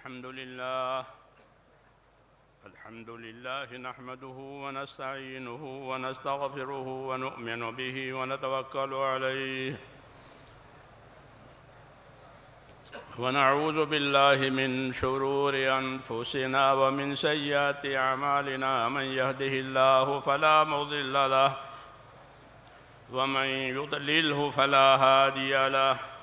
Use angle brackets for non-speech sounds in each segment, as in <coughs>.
الحمد لله. الحمد لله نحمده ونستعينه ونستغفره ونؤمن به ونتوكل عليه. ونعوذ بالله من شرور أنفسنا ومن سيئات أعمالنا. من يهده الله فلا مضل له ومن يضلله فلا هادي له.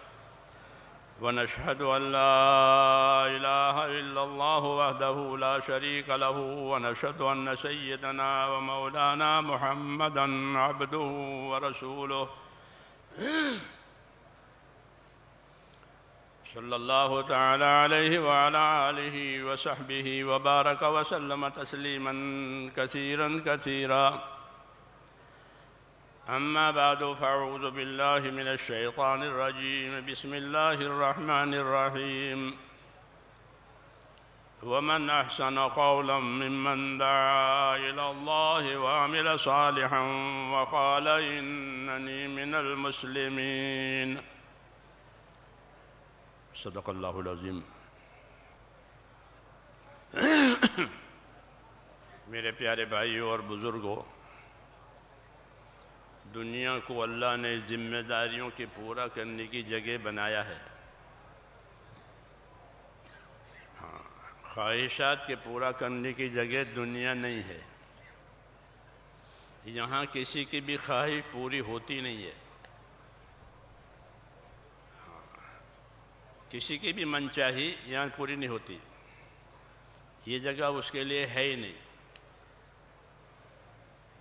ونشهد أن لا إله إلا الله وحده لا شريك له ونشهد أن سيدنا ومولانا محمدا عبده ورسوله. صلى الله تعالى عليه وعلى آله وصحبه وبارك وسلم تسليما كثيرا كثيرا. أما بعد، فأعوذ بالله من الشيطان الرجيم. بسم الله الرحمن الرحيم. ومن أحسن قولا ممن دعا إلى الله وعمل صالحا وقال إنني من المسلمين. صدق الله العظيم. <coughs> میرے پیارے بھائیوں اور بزرگوں دنیا کو اللہ نے ذمہ داریوں کے پورا کرنے کی جگہ بنایا ہے۔ ہاں خواہشات کے پورا کرنے کی جگہ دنیا نہیں ہے۔ یہاں کسی کی بھی خواہش پوری ہوتی نہیں ہے۔ ہاں، کسی کی بھی من چاہی یہاں پوری نہیں ہوتی۔ یہ جگہ اس کے لیے ہے ہی نہیں۔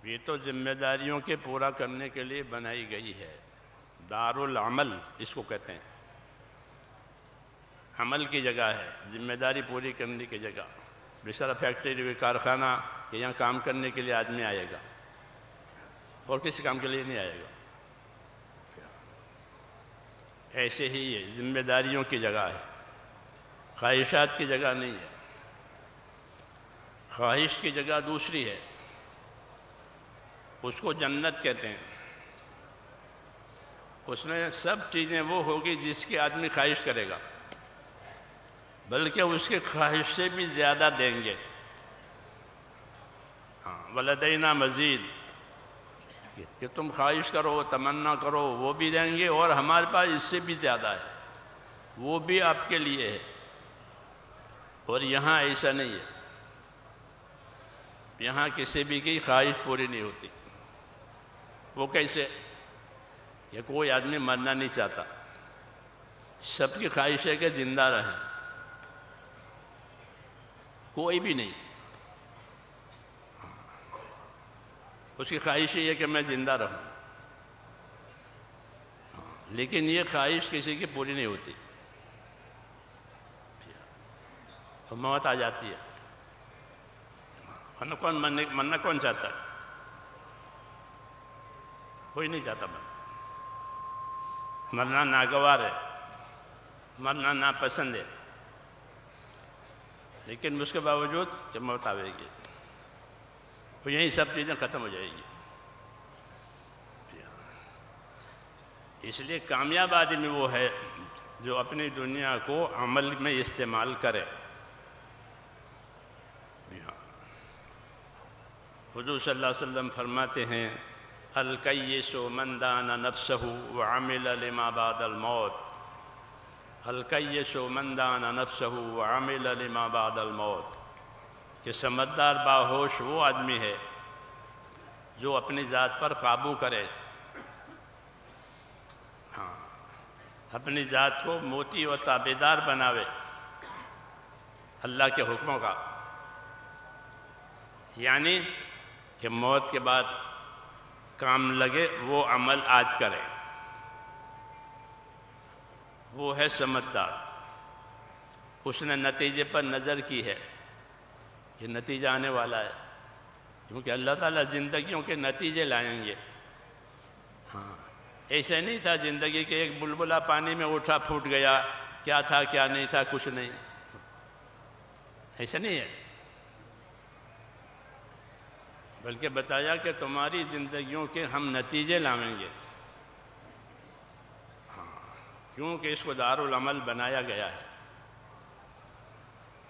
یہ تو ذمہ داریوں کے پورا کرنے کے لیے بنائی گئی ہے۔ دار العمل اس کو کہتے ہیں۔ عمل کی جگہ ہے، ذمہ داری پوری کرنے کی جگہ۔ بسرا فیکٹری کارخانہ کہ یہاں کام کرنے کے لیے آدمی آئے گا۔ اور کسی کام کے لیے نہیں آئے گا۔ ایسے ہی یہ ذمہ داریوں کی جگہ ہے۔ خواہشات کی جگہ نہیں ہے۔ خواہش کی جگہ دوسری ہے۔ اس کو جنت کہتے ہیں۔ اس میں سب چیزیں وہ ہوگی جس کی آدمی خواہش کرے گا۔ بلکہ اس کی خواہش سے بھی زیادہ دیں گے۔ ہاں ولدینہ مزید۔ کہ تم خواہش کرو، تمنا کرو، وہ بھی دیں گے اور ہمارے پاس اس سے بھی زیادہ ہے۔ وہ بھی آپ کے لیے ہے۔ اور یہاں ایسا نہیں ہے۔ یہاں کسی بھی کی خواہش پوری نہیں ہوتی۔ وہ کیسے کہ کوئی آدمی مرنا نہیں چاہتا۔ سب کی خواہش ہے کہ زندہ رہے۔ کوئی بھی نہیں۔ اس کی خواہش یہ کہ میں زندہ رہوں۔ لیکن یہ خواہش کسی کی پوری نہیں ہوتی۔ موت آ جاتی ہے۔ کون مرنا کون چاہتا ہے؟ کوئی نہیں چاہتا مرنا مرنا ناگوار ہے۔ مرنا ناپسند ہے۔ لیکن اس کے باوجود کہ موت آئے گی تو یہی سب چیزیں ختم ہو جائے گی۔ اس لیے کامیاب آدمی وہ ہے جو اپنی دنیا کو عمل میں استعمال کرے۔ ہاں۔ حضور صلی اللہ علیہ وسلم فرماتے ہیں الکیس من دان نفسه وعمل لما بعد الموت. الکیس من دان نفسه وعمل لما بعد الموت. کہ سمجھدار باہوش وہ آدمی ہے جو اپنی ذات پر قابو کرے۔ ہاں اپنی ذات کو موتی و تابیدار بناوے۔ اللہ کے حکموں کا۔ یعنی کہ موت کے بعد کام لگے، وہ عمل آج کرے۔ وہ ہے سمجھدار۔ اس نے نتیجے پر نظر کی ہے۔ یہ نتیجہ آنے والا ہے۔ کیونکہ اللہ تعالیٰ زندگیوں کے نتیجے لائیں گے۔ ہاں ایسے نہیں تھا زندگی کے ایک بلبلا پانی میں اٹھا پھوٹ گیا، کیا تھا، کیا نہیں تھا، کچھ نہیں۔ ایسا نہیں ہے۔ بلکہ بتایا کہ تمہاری زندگیوں کے ہم نتیجے لاویں گے۔ ہاں کیونکہ اس کو دار العمل بنایا گیا ہے۔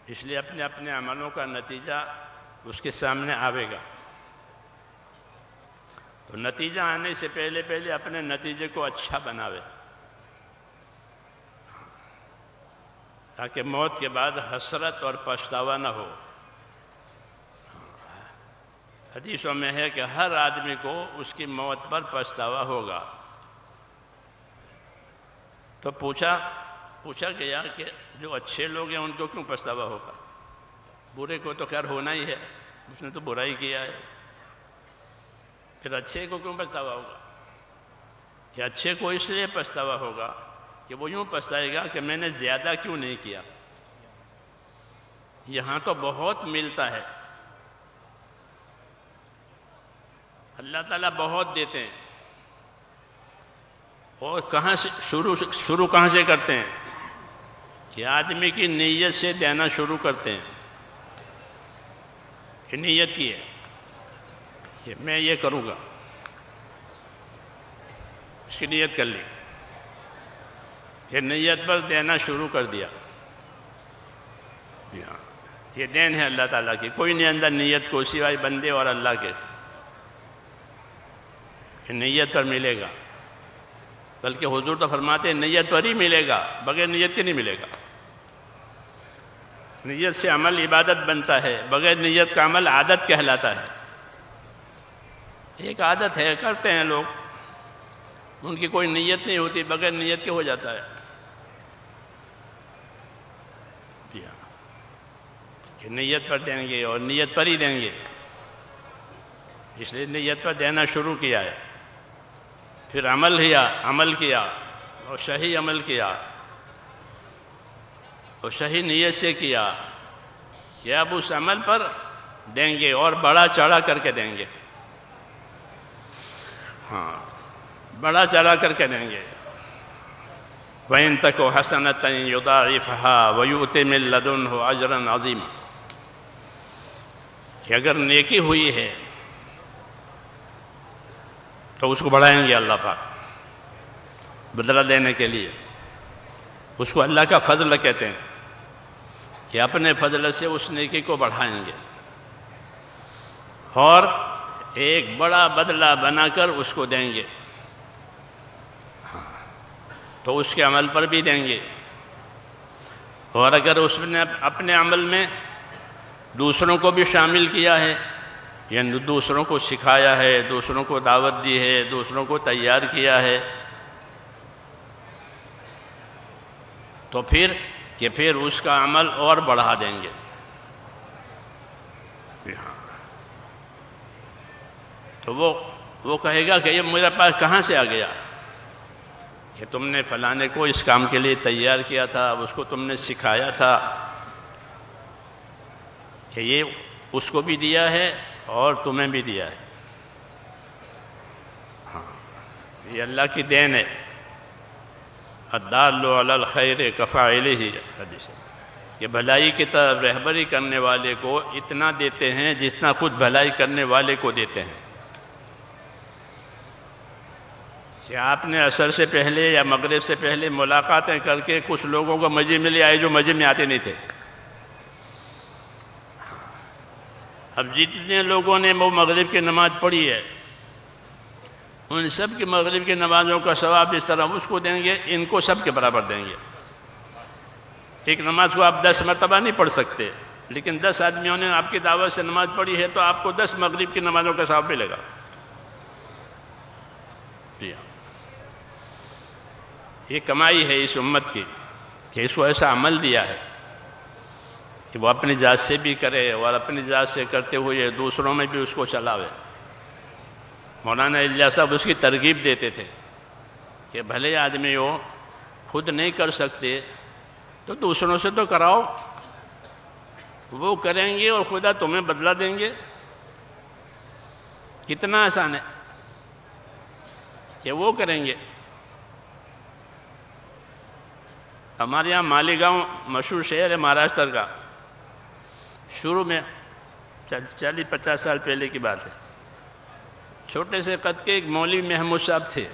اس لیے اپنے اپنے عملوں کا نتیجہ اس کے سامنے آئے گا۔ تو نتیجہ آنے سے پہلے پہلے اپنے نتیجے کو اچھا بناوے۔ تاکہ موت کے بعد حسرت اور پچھتاوا نہ ہو۔ حدیثوں میں ہے کہ ہر آدمی کو اس کی موت پر پچھتاوا ہوگا۔ تو پوچھا پوچھا گیا کہ جو اچھے لوگ ہیں ان کو کیوں پچھتاوا ہوگا؟ برے کو تو خیر ہونا ہی ہے، اس نے تو برائی کیا ہے۔ پھر اچھے کو کیوں پچھتاوا ہوگا؟ کہ اچھے کو اس لیے پچھتاوا ہوگا کہ وہ یوں پچھتائے گا کہ میں نے زیادہ کیوں نہیں کیا؟ یہاں تو بہت ملتا ہے۔ اللہ تعالیٰ بہت دیتے ہیں۔ اور کہاں سے شروع شروع کہاں سے کرتے ہیں؟ کہ آدمی کی نیت سے دینا شروع کرتے ہیں۔ کہ نیت یہ ہے۔ کہ میں یہ کروں گا۔ اس کی نیت کر لی۔ کہ نیت پر دینا شروع کر دیا۔ جی ہاں یہ دین ہے اللہ تعالیٰ کی۔ کوئی نہیں اندر نیت کو سوائے بندے اور اللہ کے۔ نیت پر ملے گا۔ بلکہ حضور تو فرماتے ہیں نیت پر ہی ملے گا، بغیر نیت کے نہیں ملے گا۔ نیت سے عمل عبادت بنتا ہے، بغیر نیت کا عمل عادت کہلاتا ہے۔ ایک عادت ہے، کرتے ہیں لوگ۔ ان کی کوئی نیت نہیں ہوتی، بغیر نیت کے ہو جاتا ہے۔ کہ نیت پر دیں گے اور نیت پر ہی دیں گے۔ اس لیے نیت پر دینا شروع کیا ہے۔ پھر عمل کیا عمل کیا، اور صحیح عمل کیا، اور صحیح نیت سے کیا کہ اب اس عمل پر دیں گے اور بڑا چڑھا کر کے دیں گے۔ ہاں بڑا چڑھا کر کے دیں گے۔ وَإِن تَكُ حَسَنَةً يُضَاعِفْهَا وَيُؤْتِ مِن لَّدُنْهُ أَجْرًا عَظِيمًا۔ کہ اگر نیکی ہوئی ہے تو اس کو بڑھائیں گے اللہ پاک، بدلہ دینے کے لیے۔ اس کو اللہ کا فضل کہتے ہیں کہ اپنے فضل سے اس نیکی کو بڑھائیں گے۔ اور ایک بڑا بدلہ بنا کر اس کو دیں گے۔ ہاں، تو اس کے عمل پر بھی دیں گے۔ اور اگر اس نے اپنے عمل میں دوسروں کو بھی شامل کیا ہے یعنی دوسروں کو سکھایا ہے، دوسروں کو دعوت دی ہے، دوسروں کو تیار کیا ہے۔ تو پھر کہ پھر اس کا عمل اور بڑھا دیں گے۔ جی ہاں۔ تو وہ وہ کہے گا کہ یہ میرے پاس کہاں سے آ گیا؟ کہ تم نے فلانے کو اس کام کے لیے تیار کیا تھا، اس کو تم نے سکھایا تھا۔ کہ یہ اس کو بھی دیا ہے اور تمہیں بھی دیا ہے۔ ہاں یہ اللہ کی دین ہے۔ علی الخیر کفا ہی حدیث کہ بھلائی کی طرف رہبری کرنے والے کو اتنا دیتے ہیں جتنا خود بھلائی کرنے والے کو دیتے ہیں۔ کہ آپ نے اثر سے پہلے یا مغرب سے پہلے ملاقاتیں کر کے کچھ لوگوں کو مزے میں لے آئے جو مزے میں آتے نہیں تھے۔ اب جتنے لوگوں نے وہ مغرب کی نماز پڑھی ہے، ان سب کی مغرب کی نمازوں کا ثواب اس طرح اس کو دیں گے، ان کو سب کے برابر دیں گے۔ ایک نماز کو آپ دس مرتبہ نہیں پڑھ سکتے، لیکن دس آدمیوں نے آپ کی دعوت سے نماز پڑھی ہے تو آپ کو دس مغرب کی نمازوں کا ثواب ملے گا۔ جی ہاں۔ یہ کمائی ہے اس امت کی کہ اس کو ایسا عمل دیا ہے۔ کہ وہ اپنی ذات سے بھی کرے اور اپنی ذات سے کرتے ہوئے دوسروں میں بھی اس کو چلاوے۔ مولانا اللہ صاحب اس کی ترغیب دیتے تھے کہ بھلے آدمی ہو، خود نہیں کر سکتے تو دوسروں سے تو کراؤ۔ وہ کریں گے اور خدا تمہیں بدلا دیں گے۔ کتنا آسان ہے کہ وہ کریں گے۔ ہمارے یہاں مالیگاؤں مشہور شہر ہے مہاراشٹر کا۔ شروع میں چالیس پچاس سال پہلے کی بات ہے۔ چھوٹے سے قد کے ایک مولوی محمود صاحب تھے۔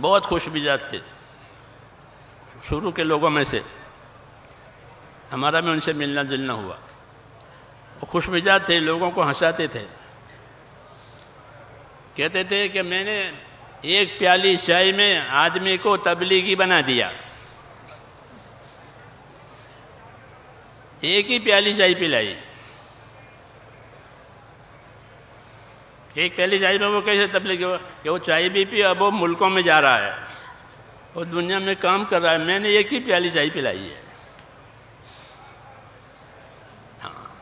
بہت خوش مزاج تھے۔ شروع کے لوگوں میں سے ہمارا بھی ان سے ملنا جلنا ہوا۔ وہ خوش مزاج تھے، لوگوں کو ہنساتے تھے۔ کہتے تھے کہ میں نے ایک پیالی چائے میں آدمی کو تبلیغی بنا دیا۔ ایک ہی پیالی چائے پلائی۔ ایک پیالی چائے میں وہ کیسے تبلیغ کہ وہ چائے بھی پی اب وہ ملکوں میں جا رہا ہے۔ وہ دنیا میں کام کر رہا ہے۔ میں نے ایک ہی پیالی چائے پلائی ہے۔ ہاں۔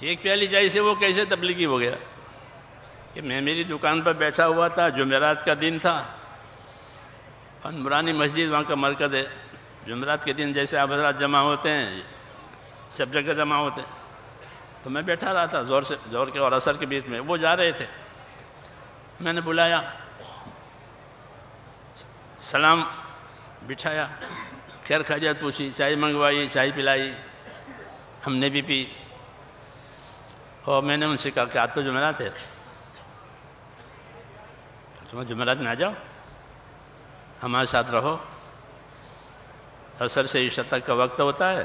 ایک پیالی چائے سے وہ کیسے تبلیغی ہو گیا؟ کہ میں میری دکان پر بیٹھا ہوا تھا، جمعرات کا دن تھا۔ نورانی مسجد وہاں کا مرکز ہے۔ جمعرات کے دن جیسے آپ حضرات جمع ہوتے ہیں سب جگہ جمع ہوتے ہیں۔ تو میں بیٹھا رہا تھا زور سے زور کے اور اثر کے بیچ میں، وہ جا رہے تھے۔ میں نے بلایا، سلام بٹھایا، خیر خیریت پوچھی، چائے منگوائی، چائے پلائی، ہم نے بھی پی۔ اور میں نے ان سے کہا کہ آج تو جمعرات ہے۔ تم جمعرات میں آ جاؤ، ہمارے ساتھ رہو۔ اثر سے عشا تک کا وقت ہوتا ہے۔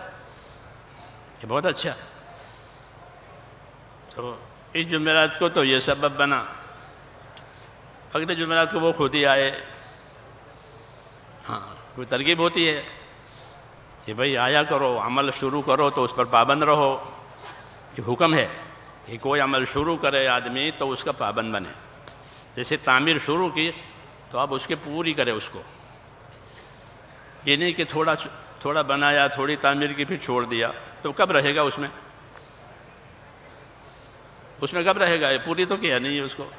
یہ بہت اچھا۔ تو اس جمعرات کو تو یہ سبب بنا۔ اگلے جمعرات کو وہ خود ہی آئے۔ ہاں کوئی ترغیب ہوتی ہے کہ بھائی آیا کرو، عمل شروع کرو تو اس پر پابند رہو۔ یہ حکم ہے کہ کوئی عمل شروع کرے آدمی تو اس کا پابند بنے۔ جیسے تعمیر شروع کی تو اب اس کے پوری کرے اس کو۔ یہ نہیں کہ تھوڑا تھوڑا بنایا، تھوڑی تعمیر کی، پھر چھوڑ دیا۔ تو کب رہے گا اس میں؟ اس میں کب رہے گا؟ یہ پوری تو کیا نہیں ہے اس کو۔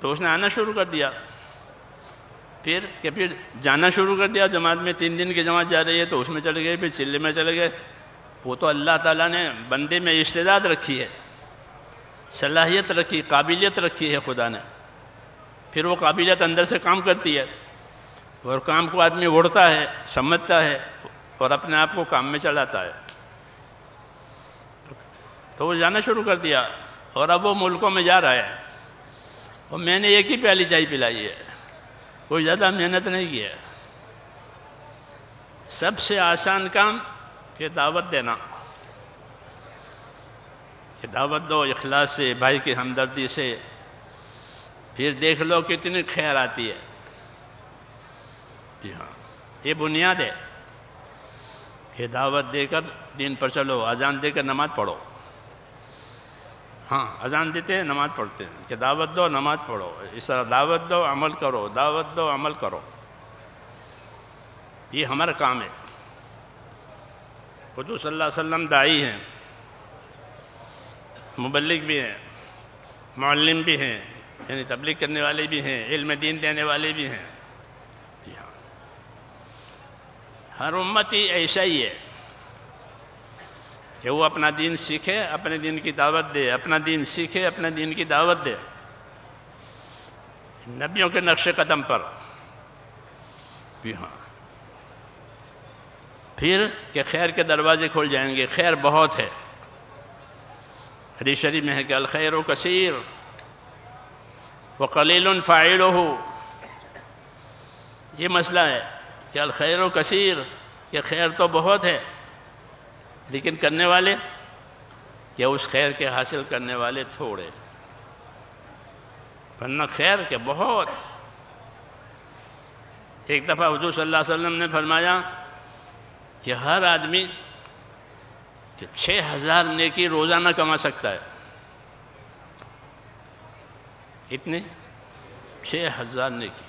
تو اس نے آنا شروع کر دیا۔ پھر کہ پھر جانا شروع کر دیا، جماعت میں تین دن کی جماعت جا رہی ہے تو اس میں چلے گئے، پھر چلے میں چلے گئے۔ وہ تو اللہ تعالیٰ نے بندے میں استعداد رکھی ہے، صلاحیت رکھی، قابلیت رکھی ہے خدا نے۔ پھر وہ قابلیت اندر سے کام کرتی ہے۔ اور کام کو آدمی اڑتا ہے، سمجھتا ہے اور اپنے آپ کو کام میں چلاتا ہے۔ تو وہ جانا شروع کر دیا اور اب وہ ملکوں میں جا رہا ہے۔ اور میں نے ایک ہی پیالی چائے پلائی ہے۔ کوئی زیادہ محنت نہیں کی ہے۔ سب سے آسان کام کہ دعوت دینا۔ کہ دعوت دو، اخلاص سے، بھائی کی ہمدردی سے۔ پھر دیکھ لو کتنی خیر آتی ہے۔ جی ہاں یہ بنیاد ہے۔ کہ دعوت دے کر دین پر چلو، اذان دے کر نماز پڑھو۔ ہاں اذان دیتے ہیں، نماز پڑھتے ہیں۔ کہ دعوت دو، نماز پڑھو۔ اس طرح دعوت دو، عمل کرو۔ دعوت دو، عمل کرو۔ یہ ہمارا کام ہے۔ حضور صلی اللہ علیہ وسلم دائی ہیں۔ مبلک بھی ہیں، معلم بھی ہیں۔ یعنی تبلیغ کرنے والے بھی ہیں، علم دین دینے والے بھی ہیں۔ جی ہاں۔ ہر امت ہی ایسا ہی ہے کہ وہ اپنا دین سیکھے، اپنے دین کی دعوت دے، اپنا دین سیکھے، اپنے دین کی دعوت دے۔ نبیوں کے نقش قدم پر۔ بھی ہاں۔ پھر کہ خیر کے دروازے کھول جائیں گے، خیر بہت ہے۔ حدیث شریف میں ہے کہ الخیر و کثیر۔ وہ کلیل فائل ہو یہ مسئلہ ہے کہ الخیر و کثیر کہ خیر تو بہت ہے، لیکن کرنے والے کیا اس خیر کے حاصل کرنے والے تھوڑے۔ ورنہ خیر کہ بہت۔ ایک دفعہ حضور صلی اللہ علیہ وسلم نے فرمایا کہ ہر آدمی کہ چھ ہزار نیکی روزانہ کما سکتا ہے۔ کتنے چھ ہزار نیکی۔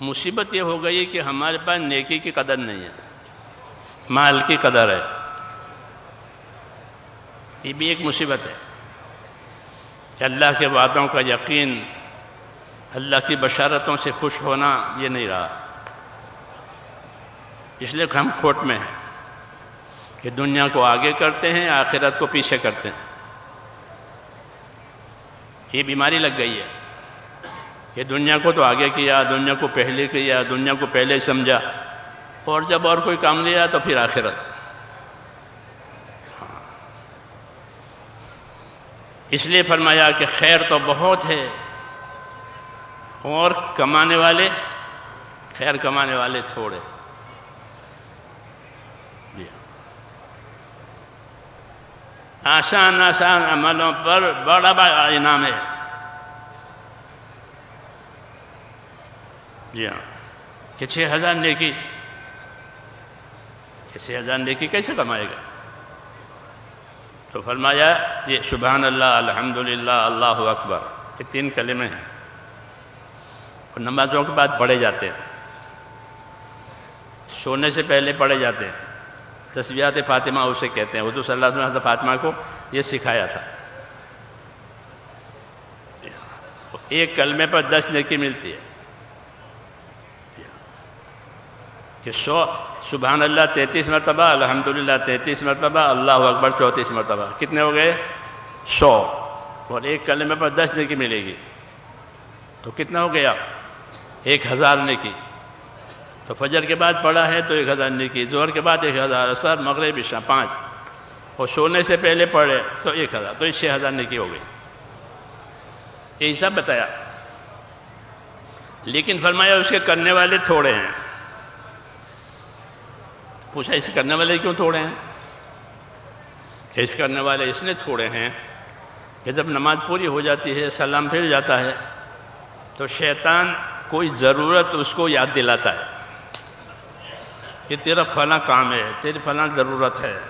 مصیبت یہ ہو گئی کہ ہمارے پاس نیکی کی قدر نہیں ہے، مال کی قدر ہے۔ یہ بھی ایک مصیبت ہے۔ کہ اللہ کے وعدوں کا یقین، اللہ کی بشارتوں سے خوش ہونا یہ نہیں رہا۔ اس لیے ہم کھوٹ میں ہیں کہ دنیا کو آگے کرتے ہیں، آخرت کو پیچھے کرتے ہیں۔ یہ بیماری لگ گئی ہے۔ کہ دنیا کو تو آگے کیا، دنیا کو پہلے کیا، دنیا کو پہلے سمجھا۔ اور جب اور کوئی کام لیا تو پھر آخرت۔ ہاں۔ اس لیے فرمایا کہ خیر تو بہت ہے۔ اور کمانے والے، خیر کمانے والے تھوڑے۔ آسان آسان عملوں پر بڑا بڑا انعام ہے۔ جی ہاں۔ کہ چھ ہزار نیکی۔ کہ چھ ہزار نیکی کیسے کمائے گا؟ تو فرمایا، یہ سبحان اللہ الحمد للہ اللہ اکبر، یہ تین کلمے ہیں۔ اور نمازوں کے بعد پڑھے جاتے ہیں۔ سونے سے پہلے پڑھے جاتے ہیں۔ تصویات فاطمہ اسے کہتے ہیں۔ اردو صلی اللہ علیہ وسلم فاطمہ کو یہ سکھایا تھا۔ ایک کلمے پر دس نیکی ملتی ہے۔ کہ سو سبحان اللہ تینتیس مرتبہ الحمد للہ تینتیس مرتبہ، اللہ اکبر چونتیس مرتبہ۔ کتنے ہو گئے؟ سو۔ اور ایک کلمے پر دس نیکی ملے گی۔ تو کتنا ہو گیا؟ ایک ہزار نیکی۔ تو فجر کے بعد پڑھا ہے تو ایک ہزار نیکی زہر کے بعد ایک ہزار اثر مغرب، عشاء، پانچ۔ اور سونے سے پہلے پڑھے تو ایک ہزار، تو چھ ہزار نیکی ہو گئی۔ یہی سب بتایا۔ لیکن فرمایا اس کے کرنے والے تھوڑے ہیں۔ پوچھا، اس کرنے والے کیوں تھوڑے ہیں؟ اس کرنے والے اس نے تھوڑے ہیں کہ جب نماز پوری ہو جاتی ہے، سلام پھر جاتا ہے، تو شیطان کوئی ضرورت اس کو یاد دلاتا ہے۔ کہ تیرا فلاں کام ہے، تیری فلاں ضرورت ہے۔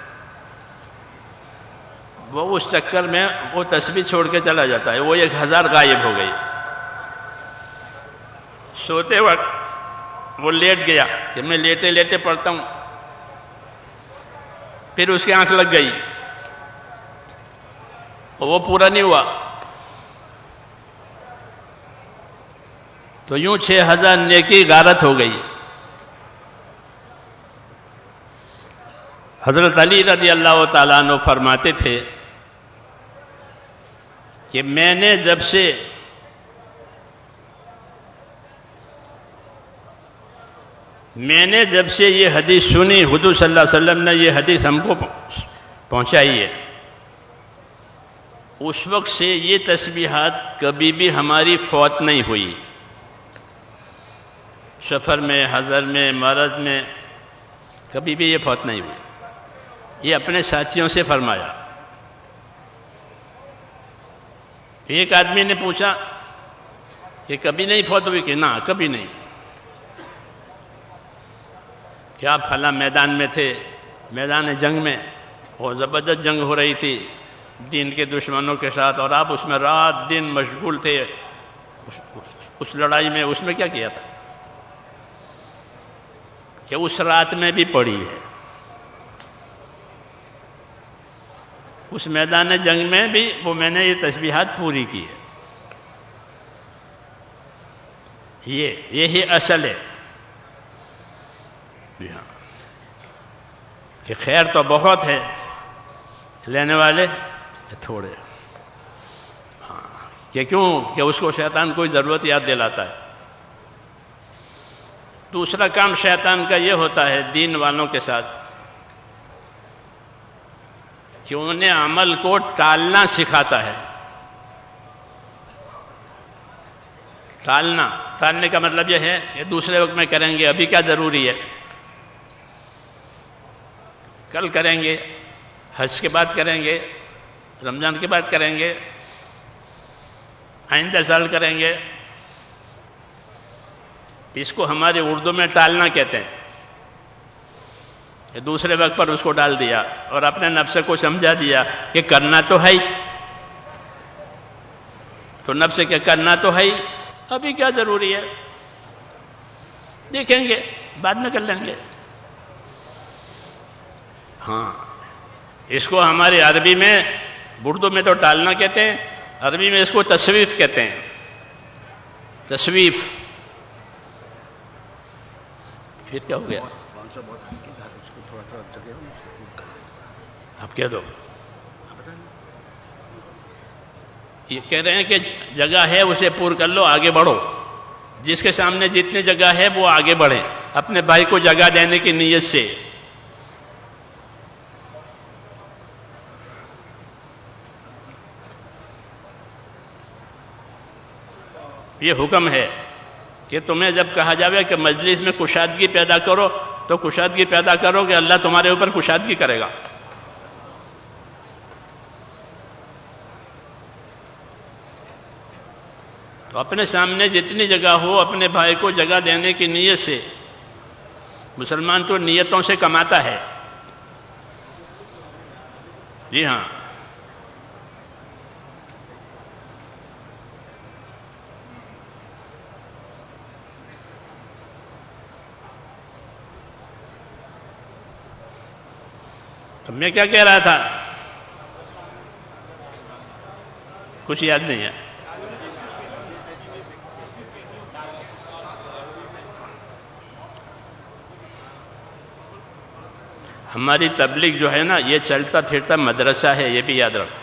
وہ اس چکر میں وہ تصویر چھوڑ کے چلا جاتا ہے، وہ ایک ہزار غائب ہو گئی۔ سوتے وقت وہ لیٹ گیا کہ میں لیٹے لیٹے پڑھتا ہوں۔ پھر اس کی آنکھ لگ گئی۔ وہ پورا نہیں ہوا۔ تو یوں چھ ہزار نیکی غارت ہو گئی۔ حضرت علی رضی اللہ تعالیٰ عنہ فرماتے تھے کہ میں نے جب سے میں نے جب سے یہ حدیث سنی، حضور صلی اللہ علیہ وسلم نے یہ حدیث ہم کو پہنچائی ہے۔ اس وقت سے یہ تسبیحات کبھی بھی ہماری فوت نہیں ہوئی۔ سفر میں، حضر میں، مرض میں کبھی بھی یہ فوت نہیں ہوئی۔ یہ اپنے ساتھیوں سے فرمایا۔ ایک آدمی نے پوچھا کہ کبھی نہیں فوت ہوئی کہ نہ، کبھی نہیں۔ کیا پھلا میدان میں تھے؟ میدان جنگ میں۔ اور زبردست جنگ ہو رہی تھی۔ دین کے دشمنوں کے ساتھ۔ اور آپ اس میں رات دن مشغول تھے۔ اس لڑائی میں اس میں کیا کیا تھا؟ کہ اس رات میں بھی پڑی ہے۔ اس میدان جنگ میں بھی وہ میں نے یہ تسبیحات پوری کی ہے۔ یہ، یہی اصل ہے۔ جی ہاں۔ کہ خیر تو بہت ہے، لینے والے تھوڑے۔ ہاں کہ کیوں؟ کہ اس کو شیطان کوئی ضرورت یاد دلاتا ہے۔ دوسرا کام شیطان کا یہ ہوتا ہے دین والوں کے ساتھ۔ کہ انہیں عمل کو ٹالنا سکھاتا ہے۔ ٹالنا، ٹالنے کا مطلب یہ ہے کہ دوسرے وقت میں کریں گے، ابھی کیا ضروری ہے؟ کل کریں گے، حج کے بعد کریں گے، رمضان کے بعد کریں گے، آئندہ سال کریں گے۔ اس کو ہمارے اردو میں ٹالنا کہتے ہیں۔ دوسرے وقت پر اس کو ڈال دیا اور اپنے نفس کو سمجھا دیا کہ کرنا تو ہے تو نفس کے کرنا تو ہے ابھی کیا ضروری ہے؟ دیکھیں گے، بعد میں کر لیں گے۔ ہاں اس کو ہمارے عربی میں اردو میں تو ٹالنا کہتے ہیں، عربی میں اس کو تصویف کہتے ہیں۔ تصویف پھر کیا ہو گیا؟ آپ کہہ دو۔ یہ کہہ رہے ہیں کہ جگہ ہے اسے پور کر لو آگے بڑھو۔ جس کے سامنے جتنی جگہ ہے وہ آگے بڑھے۔ اپنے بھائی کو جگہ دینے کی نیت سے۔ یہ حکم ہے کہ تمہیں جب کہا جاوے کہ مجلس میں کشادگی پیدا کرو تو کشادگی پیدا کرو کہ اللہ تمہارے اوپر کشادگی کرے گا۔ تو اپنے سامنے جتنی جگہ ہو، اپنے بھائی کو جگہ دینے کی نیت سے۔ مسلمان تو نیتوں سے کماتا ہے۔ جی ہاں۔ اب میں کیا کہہ رہا تھا؟ کچھ یاد نہیں ہے۔ ہماری تبلیغ جو ہے نا، یہ چلتا پھرتا مدرسہ ہے، یہ بھی یاد رکھو۔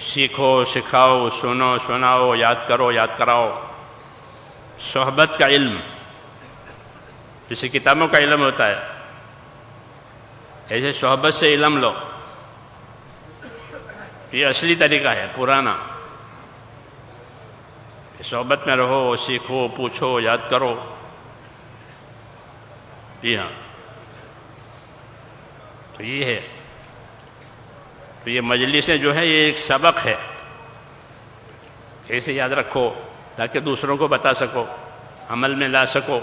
سیکھو، سکھاؤ، سنو، سناؤ، یاد کرو، یاد کراؤ۔ صحبت کا علم، جیسے کتابوں کا علم ہوتا ہے۔ ایسے صحبت سے علم لو۔ یہ اصلی طریقہ ہے، پرانا۔ صحبت میں رہو، سیکھو، پوچھو، یاد کرو۔ جی ہاں۔ تو یہ ہے۔ تو یہ مجلسیں جو ہے یہ ایک سبق ہے۔ کیسے یاد رکھو، تاکہ دوسروں کو بتا سکو، عمل میں لا سکو۔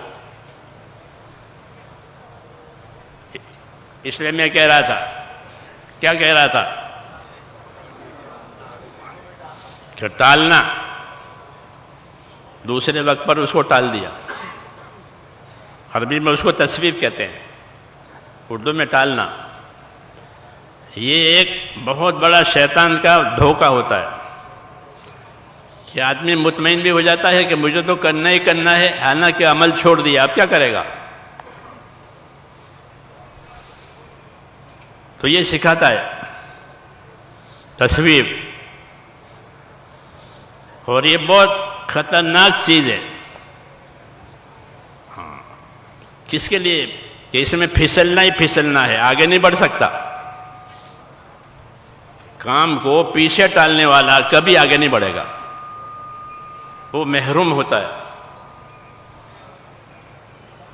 اس لیے میں کہہ رہا تھا۔ کیا کہہ رہا تھا؟ کہ ٹالنا۔ دوسرے وقت پر اس کو ٹال دیا۔ عربی میں اس کو تصویر کہتے ہیں۔ اردو میں ٹالنا۔ یہ ایک بہت بڑا شیطان کا دھوکہ ہوتا ہے۔ کہ آدمی مطمئن بھی ہو جاتا ہے کہ مجھے تو کرنا ہی کرنا ہے، حالانکہ عمل چھوڑ دیا۔ اب کیا کرے گا؟ تو یہ سکھاتا ہے۔ تصویر۔ اور یہ بہت خطرناک چیز ہے۔ ہاں۔ کس کے لیے؟ کہ اس میں پھسلنا ہی پھسلنا ہے، آگے نہیں بڑھ سکتا۔ کام کو پیچھے ٹالنے والا کبھی آگے نہیں بڑھے گا۔ وہ محروم ہوتا ہے۔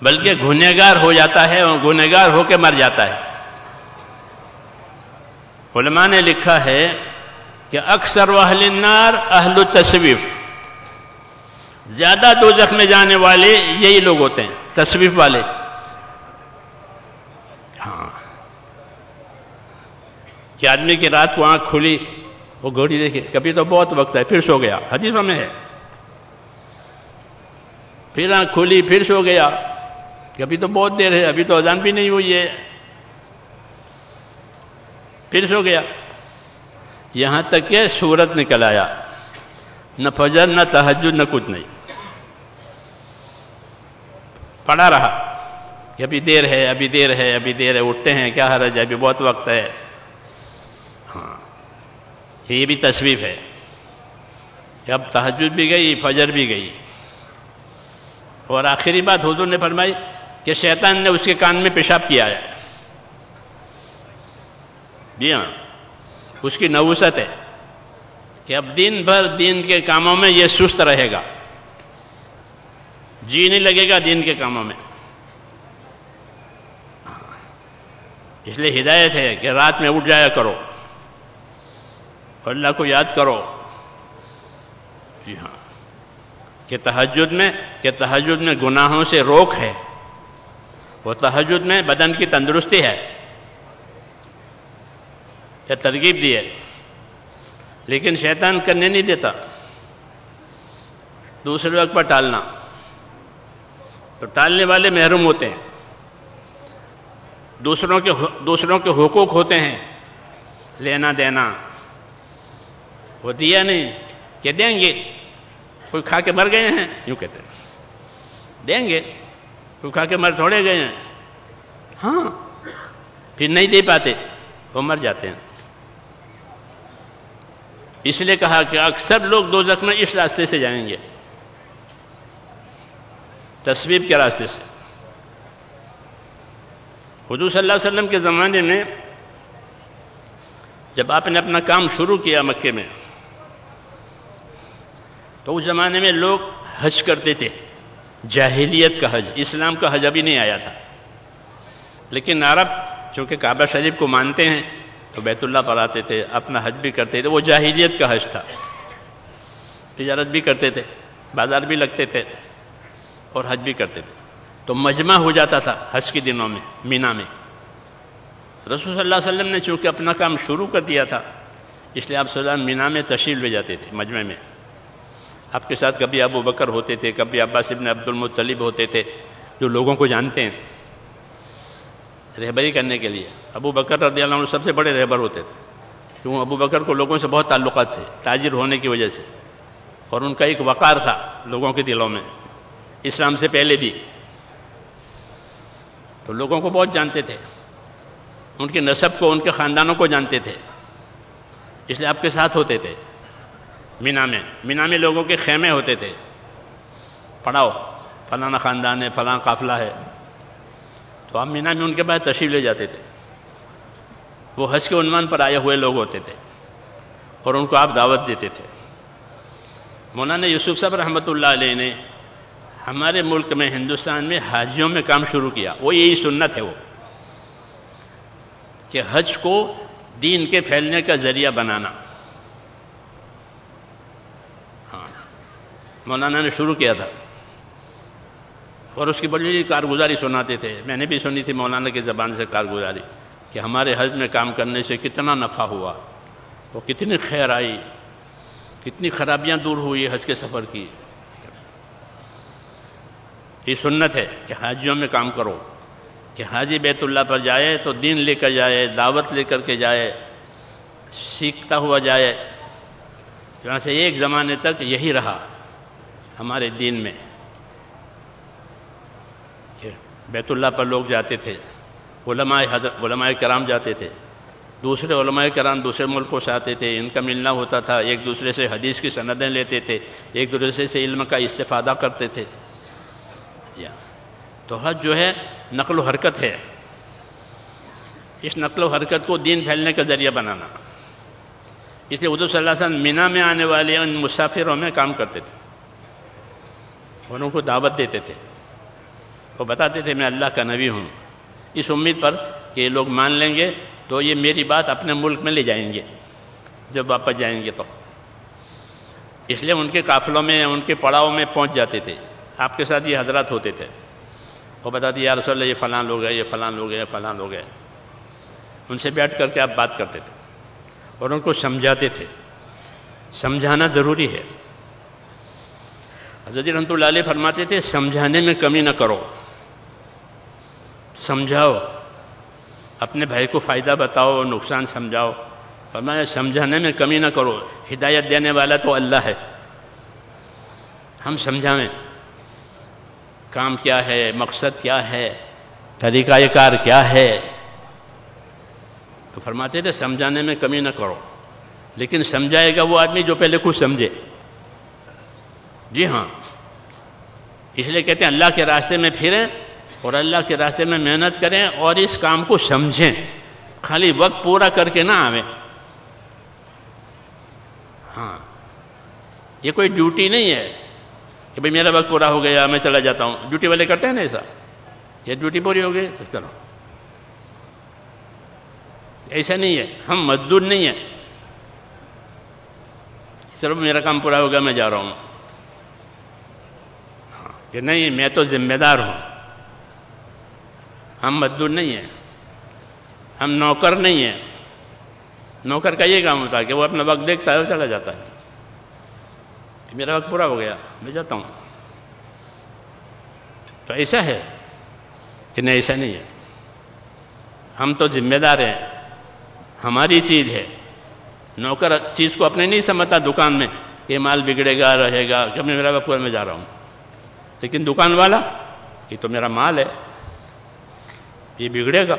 بلکہ گنہگار ہو جاتا ہے اور گنہگار ہو کے مر جاتا ہے۔ علماء نے لکھا ہے کہ اکثر اہل النار اہل تصویف زیادہ دو میں جانے والے یہی لوگ ہوتے ہیں تصویف والے۔ ہاں۔ کہ آدمی کی رات کو آنکھ کھلی، وہ گھوڑی دیکھے، کبھی تو بہت وقت ہے، پھر سو گیا۔ حدیثوں میں ہے۔ پھر آنکھ کھلی، پھر سو گیا۔ کبھی تو بہت دیر ہے، ابھی تو اذان بھی نہیں ہوئی ہے۔ پھر سو گیا۔ یہاں تک کہ سورت نکل آیا۔ نہ فجر، نہ تحجد نہ کچھ نہیں۔ پڑا رہا۔ کہ ابھی دیر ہے، ابھی دیر ہے، ابھی دیر ہے، اٹھتے ہیں، کیا حرج ہے؟ ابھی بہت وقت ہے۔ ہاں۔ یہ بھی تصویف ہے۔ کہ اب تحجد بھی گئی، فجر بھی گئی۔ اور آخری بات حضور نے فرمائی کہ شیطان نے اس کے کان میں پیشاب کیا ہے۔ جی ہاں اس کی نوست ہے کہ اب دن بھر دین کے کاموں میں یہ سست رہے گا۔ جی نہیں لگے گا دین کے کاموں میں۔ اس لیے ہدایت ہے کہ رات میں اٹھ جایا کرو۔ اور اللہ کو یاد کرو۔ جی ہاں۔ کہ تحجد میں، کہ تحجد میں گناہوں سے روک ہے۔ وہ تحجد میں بدن کی تندرستی ہے۔ یا ترغیب دی ہے۔ لیکن شیطان کرنے نہیں دیتا۔ دوسرے وقت پر ٹالنا۔ تو ٹالنے والے محروم ہوتے ہیں۔ دوسروں کے دوسروں کے حقوق ہوتے ہیں۔ لینا دینا۔ وہ دیا نہیں۔ کہ دیں گے۔ کوئی کھا کے مر گئے ہیں۔ یوں کہتے ہیں۔ دیں گے۔ کوئی کھا کے مر تھوڑے گئے ہیں۔ ہاں۔ پھر نہیں دے پاتے۔ وہ مر جاتے ہیں۔ اس لیے کہا کہ اکثر لوگ دو زخم اس راستے سے جائیں گے۔ تصویر کے راستے سے۔ حضور صلی اللہ علیہ وسلم کے زمانے میں جب آپ نے اپنا کام شروع کیا مکے میں، تو اس زمانے میں لوگ حج کرتے تھے۔ جاہلیت کا حج، اسلام کا حج ابھی نہیں آیا تھا۔ لیکن عرب، چونکہ کعبہ شریف کو مانتے ہیں تو بیت اللہ پر آتے تھے، اپنا حج بھی کرتے تھے، وہ جاہلیت کا حج تھا۔ تجارت بھی کرتے تھے، بازار بھی لگتے تھے اور حج بھی کرتے تھے۔ تو مجمع ہو جاتا تھا حج کے دنوں میں، مینا میں۔ رسول صلی اللہ علیہ وسلم نے چونکہ اپنا کام شروع کر دیا تھا، اس لیے آپ صلی اللہ مینا میں تشریف لے جاتے تھے، مجمع میں۔ آپ کے ساتھ کبھی ابو بکر ہوتے تھے، کبھی عباس ابن عبد المطلب ہوتے تھے، جو لوگوں کو جانتے ہیں۔ رہبری کرنے کے لیے۔ ابو بکر رضی اللہ عنہ سب سے بڑے رہبر ہوتے تھے۔ کیوں؟ ابو بکر کو لوگوں سے بہت تعلقات تھے، تاجر ہونے کی وجہ سے۔ اور ان کا ایک وقار تھا لوگوں کے دلوں میں، اسلام سے پہلے بھی۔ تو لوگوں کو بہت جانتے تھے۔ ان کے نصب کو، ان کے خاندانوں کو جانتے تھے۔ اس لیے آپ کے ساتھ ہوتے تھے۔ مینا میں مینا میں لوگوں کے خیمے ہوتے تھے۔ پڑھاؤ فلانا خاندان ہے، فلاں قافلہ ہے۔ تو آپ مینا میں ان کے بعد تشریف لے جاتے تھے۔ وہ حج کے عنوان پر آئے ہوئے لوگ ہوتے تھے اور ان کو آپ دعوت دیتے تھے۔ مولانا یوسف صاحب رحمۃ اللہ علیہ نے ہمارے ملک میں ہندوستان میں حاجیوں میں کام شروع کیا۔ وہ یہی سنت ہے وہ۔ کہ حج کو دین کے پھیلنے کا ذریعہ بنانا۔ ہاں۔ مولانا نے شروع کیا تھا۔ اور اس کی بڑی کارگزاری سناتے تھے۔ میں نے بھی سنی تھی مولانا کی زبان سے کارگزاری کہ ہمارے حج میں کام کرنے سے کتنا نفع ہوا۔ وہ کتنی خیر آئی، کتنی خرابیاں دور ہوئی حج کے سفر کی۔ یہ سنت ہے کہ حاجیوں میں کام کرو۔ کہ حاجی بیت اللہ پر جائے تو دین لے کر جائے، دعوت لے کر کے جائے، سیکھتا ہوا جائے۔ جہاں سے ایک زمانے تک یہی رہا ہمارے دین میں۔ بیت اللہ پر لوگ جاتے تھے، علماء حضرت، علماء کرام جاتے تھے۔ دوسرے علماء کرام دوسرے ملکوں سے آتے تھے، ان کا ملنا ہوتا تھا، ایک دوسرے سے حدیث کی سندیں لیتے تھے، ایک دوسرے سے علم کا استفادہ کرتے تھے۔ جی ہاں۔ تو حج جو ہے، نقل و حرکت ہے۔ اس نقل و حرکت کو دین پھیلنے کا ذریعہ بنانا۔ اس لیے اردو صلی اللہ علیہ وسلم مینا میں آنے والے ان مسافروں میں کام کرتے تھے۔ انہوں کو دعوت دیتے تھے۔ وہ بتاتے تھے میں اللہ کا نبی ہوں۔ اس امید پر کہ یہ لوگ مان لیں گے تو یہ میری بات اپنے ملک میں لے جائیں گے۔ جب واپس جائیں گے تو۔ اس لیے ان کے قافلوں میں، ان کے پڑاؤ میں پہنچ جاتے تھے۔ آپ کے ساتھ یہ حضرات ہوتے تھے۔ وہ بتاتے، یا رسول اللہ، یہ فلاں لوگ ہیں، یہ فلاں لوگ ہیں، فلاں لوگ ہیں۔ ان سے بیٹھ کر کے آپ بات کرتے تھے اور ان کو سمجھاتے تھے۔ سمجھانا ضروری ہے۔ حضرت رحمت اللہ علیہ فرماتے تھے، سمجھانے میں کمی نہ کرو۔ سمجھاؤ۔ اپنے بھائی کو فائدہ بتاؤ نقصان سمجھاؤ۔ فرمایا، سمجھانے میں کمی نہ کرو۔ ہدایت دینے والا تو اللہ ہے۔ ہم سمجھائیں کام کیا ہے؟ مقصد کیا ہے؟ طریقہ کار کیا ہے؟ تو فرماتے تھے، سمجھانے میں کمی نہ کرو۔ لیکن سمجھائے گا وہ آدمی جو پہلے کچھ سمجھے۔ جی ہاں۔ اس لیے کہتے ہیں، اللہ کے راستے میں پھریں۔ اور اللہ کے راستے میں محنت کریں اور اس کام کو سمجھیں خالی وقت پورا کر کے نہ آویں۔ ہاں۔ یہ کوئی ڈیوٹی نہیں ہے کہ بھائی میرا وقت پورا ہو گیا میں چلا جاتا ہوں۔ ڈیوٹی والے کرتے ہیں نا ایسا؟ یہ ڈیوٹی پوری ہو گئی؟ تو چلو۔ ایسا نہیں ہے۔ ہم مزدور نہیں ہیں۔ چلو میرا کام پورا ہو گیا میں جا رہا ہوں۔ ہاں، کہ نہیں میں تو ذمہ دار ہوں۔ ہم مزدور نہیں ہیں۔ ہم نوکر نہیں ہیں۔ نوکر کا یہ کام ہوتا ہے کہ وہ اپنا وقت دیکھتا ہے وہ چلا جاتا ہے۔ میرا وقت پورا ہو گیا، میں جاتا ہوں۔ تو ایسا ہے کہ نہیں، ایسا نہیں ہے۔ ہم تو ذمہ دار ہیں۔ ہماری چیز ہے۔ نوکر چیز کو اپنے نہیں سمجھتا دکان میں کہ مال بگڑے گا، رہے گا، کہ میں میرا وقت پورا میں جا رہا ہوں۔ لیکن دکان والا، یہ تو میرا مال ہے۔ یہ بگڑے گا۔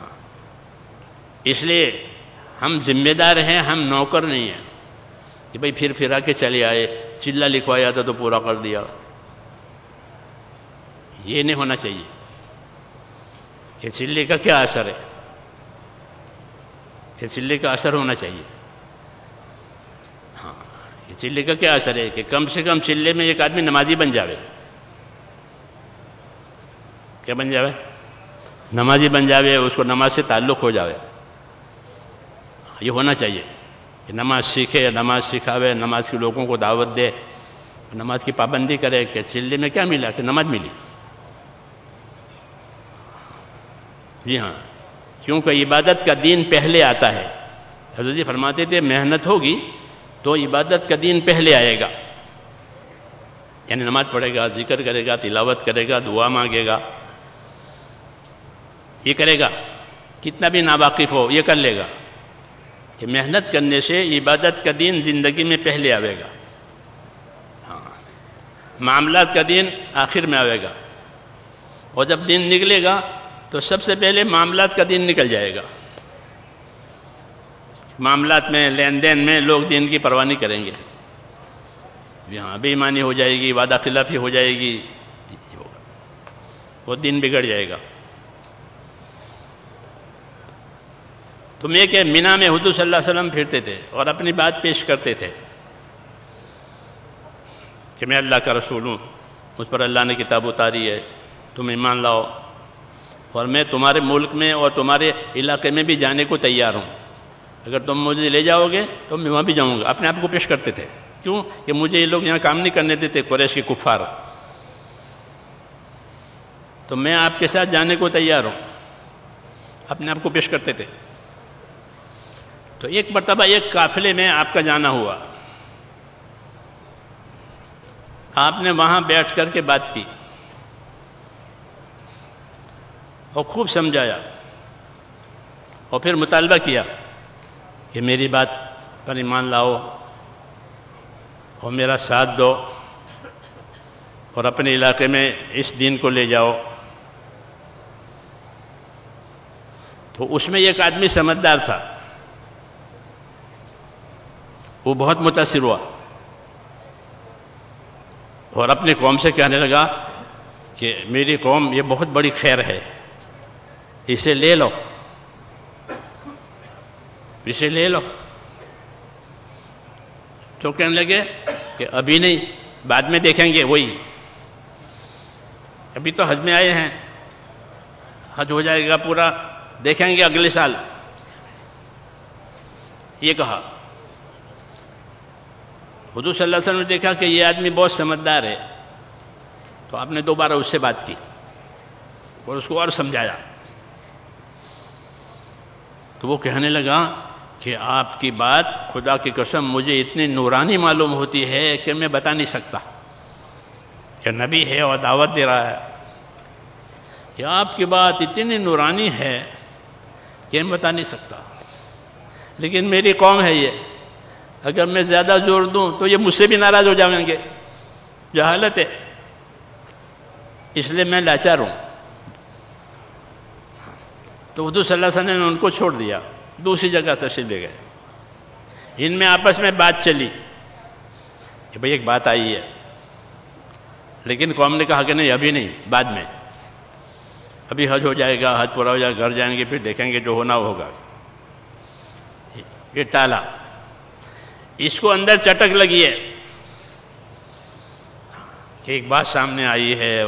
ہاں۔ اس لیے ہم ذمہ دار ہیں، ہم نوکر نہیں ہیں۔ کہ بھائی پھر پھرا کے چلے آئے، چلا لکھوایا تھا تو پورا کر دیا۔ یہ نہیں ہونا چاہیے۔ کہ چلے کا کیا اثر ہے؟ کہ چلے کا اثر ہونا چاہیے۔ ہاں۔ کہ چلے کا کیا اثر ہے؟ کہ کم سے کم چلے میں ایک آدمی نمازی بن جاوے۔ کیا بن جاوے؟ نمازی بن جاوے، اس کو نماز سے تعلق ہو جاوے۔ یہ ہونا چاہیے کہ نماز سیکھے، نماز سکھاوے، نماز کے لوگوں کو دعوت دے، نماز کی پابندی کرے کہ چلے میں کیا ملا کہ نماز ملی۔ جی ہاں کیونکہ عبادت کا دین پہلے آتا ہے۔ حضرت جی فرماتے تھے، محنت ہوگی تو عبادت کا دین پہلے آئے گا۔ یعنی نماز پڑھے گا، ذکر کرے گا، تلاوت کرے گا، دعا مانگے گا۔ یہ کرے گا، کتنا بھی ناواقف ہو، یہ کر لے گا۔ کہ محنت کرنے سے عبادت کا دین زندگی میں پہلے آئے گا۔ ہاں معاملات کا دین آخر میں آئے گا۔ اور جب دن نکلے گا، تو سب سے پہلے معاملات کا دن نکل جائے گا۔ معاملات میں، لین دین میں لوگ دین کی پرواہ نہیں کریں گے۔ جی ہاں بے ایمانی ہو جائے گی، وعدہ خلافی ہو جائے گی۔ وہ دن بگڑ جائے گا۔ تم یہ کہ مینا میں حدود صلی اللہ علیہ وسلم پھرتے تھے اور اپنی بات پیش کرتے تھے کہ میں اللہ کا رسول ہوں، مجھ پر اللہ نے کتاب اتاری ہے، تم ایمان لاؤ۔ اور میں تمہارے ملک میں اور تمہارے علاقے میں بھی جانے کو تیار ہوں۔ اگر تم مجھے لے جاؤ گے تو میں وہاں بھی جاؤں گا۔ اپنے آپ کو پیش کرتے تھے۔ کیوں؟ کہ مجھے یہ لوگ یہاں کام نہیں کرنے دیتے، قریش کے کفار۔ تو میں آپ کے ساتھ جانے کو تیار ہوں۔ اپنے آپ کو پیش کرتے تھے۔ تو ایک مرتبہ ایک قافلے میں آپ کا جانا ہوا۔ آپ نے وہاں بیٹھ کر کے بات کی اور خوب سمجھایا اور پھر مطالبہ کیا کہ میری بات پر ایمان لاؤ اور میرا ساتھ دو اور اپنے علاقے میں اس دین کو لے جاؤ۔ تو اس میں ایک آدمی سمجھدار تھا۔ وہ بہت متاثر ہوا۔ اور اپنی قوم سے کہنے لگا کہ میری قوم یہ بہت بڑی خیر ہے، اسے لے لو۔ اسے لے لو۔ تو کہنے لگے کہ ابھی نہیں، بعد میں دیکھیں گے وہی۔ ابھی تو حج میں آئے ہیں۔ حج ہو جائے گا پورا، دیکھیں گے اگلے سال۔ یہ کہا۔ حضور صلی اللہ علیہ وسلم نے دیکھا کہ یہ آدمی بہت سمجھدار ہے۔ تو آپ نے دوبارہ اس سے بات کی اور اس کو اور سمجھایا۔ تو وہ کہنے لگا کہ آپ کی بات خدا کی قسم مجھے اتنی نورانی معلوم ہوتی ہے کہ میں بتا نہیں سکتا۔ کہ نبی ہے اور دعوت دے رہا ہے۔ کہ آپ کی بات اتنی نورانی ہے کہ میں بتا نہیں سکتا۔ لیکن میری قوم ہے یہ۔ اگر میں زیادہ زور دوں تو یہ مجھ سے بھی ناراض ہو جائیں گے۔ جہالت ہے۔ اس لیے میں لاچار ہوں۔ تو اردو صلی اللہ علیہ وسلم نے ان کو چھوڑ دیا۔ دوسری جگہ تشریف لے گئے۔ ان میں آپس میں بات چلی۔ کہ بھئی ایک بات آئی ہے۔ لیکن قوم نے کہا کہ نہیں، ابھی نہیں، بعد میں۔ ابھی حج ہو جائے گا، حج پورا ہو جائے گا، گھر جائیں گے، پھر دیکھیں گے جو ہونا ہوگا۔ یہ ٹالا۔ اس کو اندر چٹک لگی ہے۔ کہ ایک بات سامنے آئی ہے،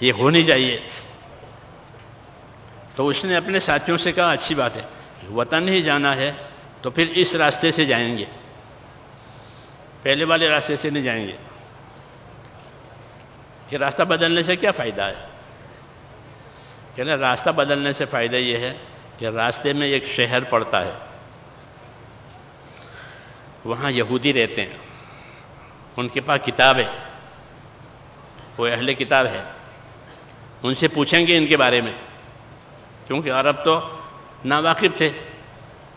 یہ ہونی چاہیے۔ تو اس نے اپنے ساتھیوں سے کہا، اچھی بات ہے، وطن ہی جانا ہے، تو پھر اس راستے سے جائیں گے۔ پہلے والے راستے سے نہیں جائیں گے۔ کہ راستہ بدلنے سے کیا فائدہ ہے؟ کہ نا راستہ بدلنے سے فائدہ یہ ہے کہ راستے میں ایک شہر پڑتا ہے۔ وہاں یہودی رہتے ہیں۔ ان کے پاس کتاب ہے۔ وہ اہل کتاب ہے۔ ان سے پوچھیں گے ان کے بارے میں۔ کیونکہ عرب تو ناواقف تھے۔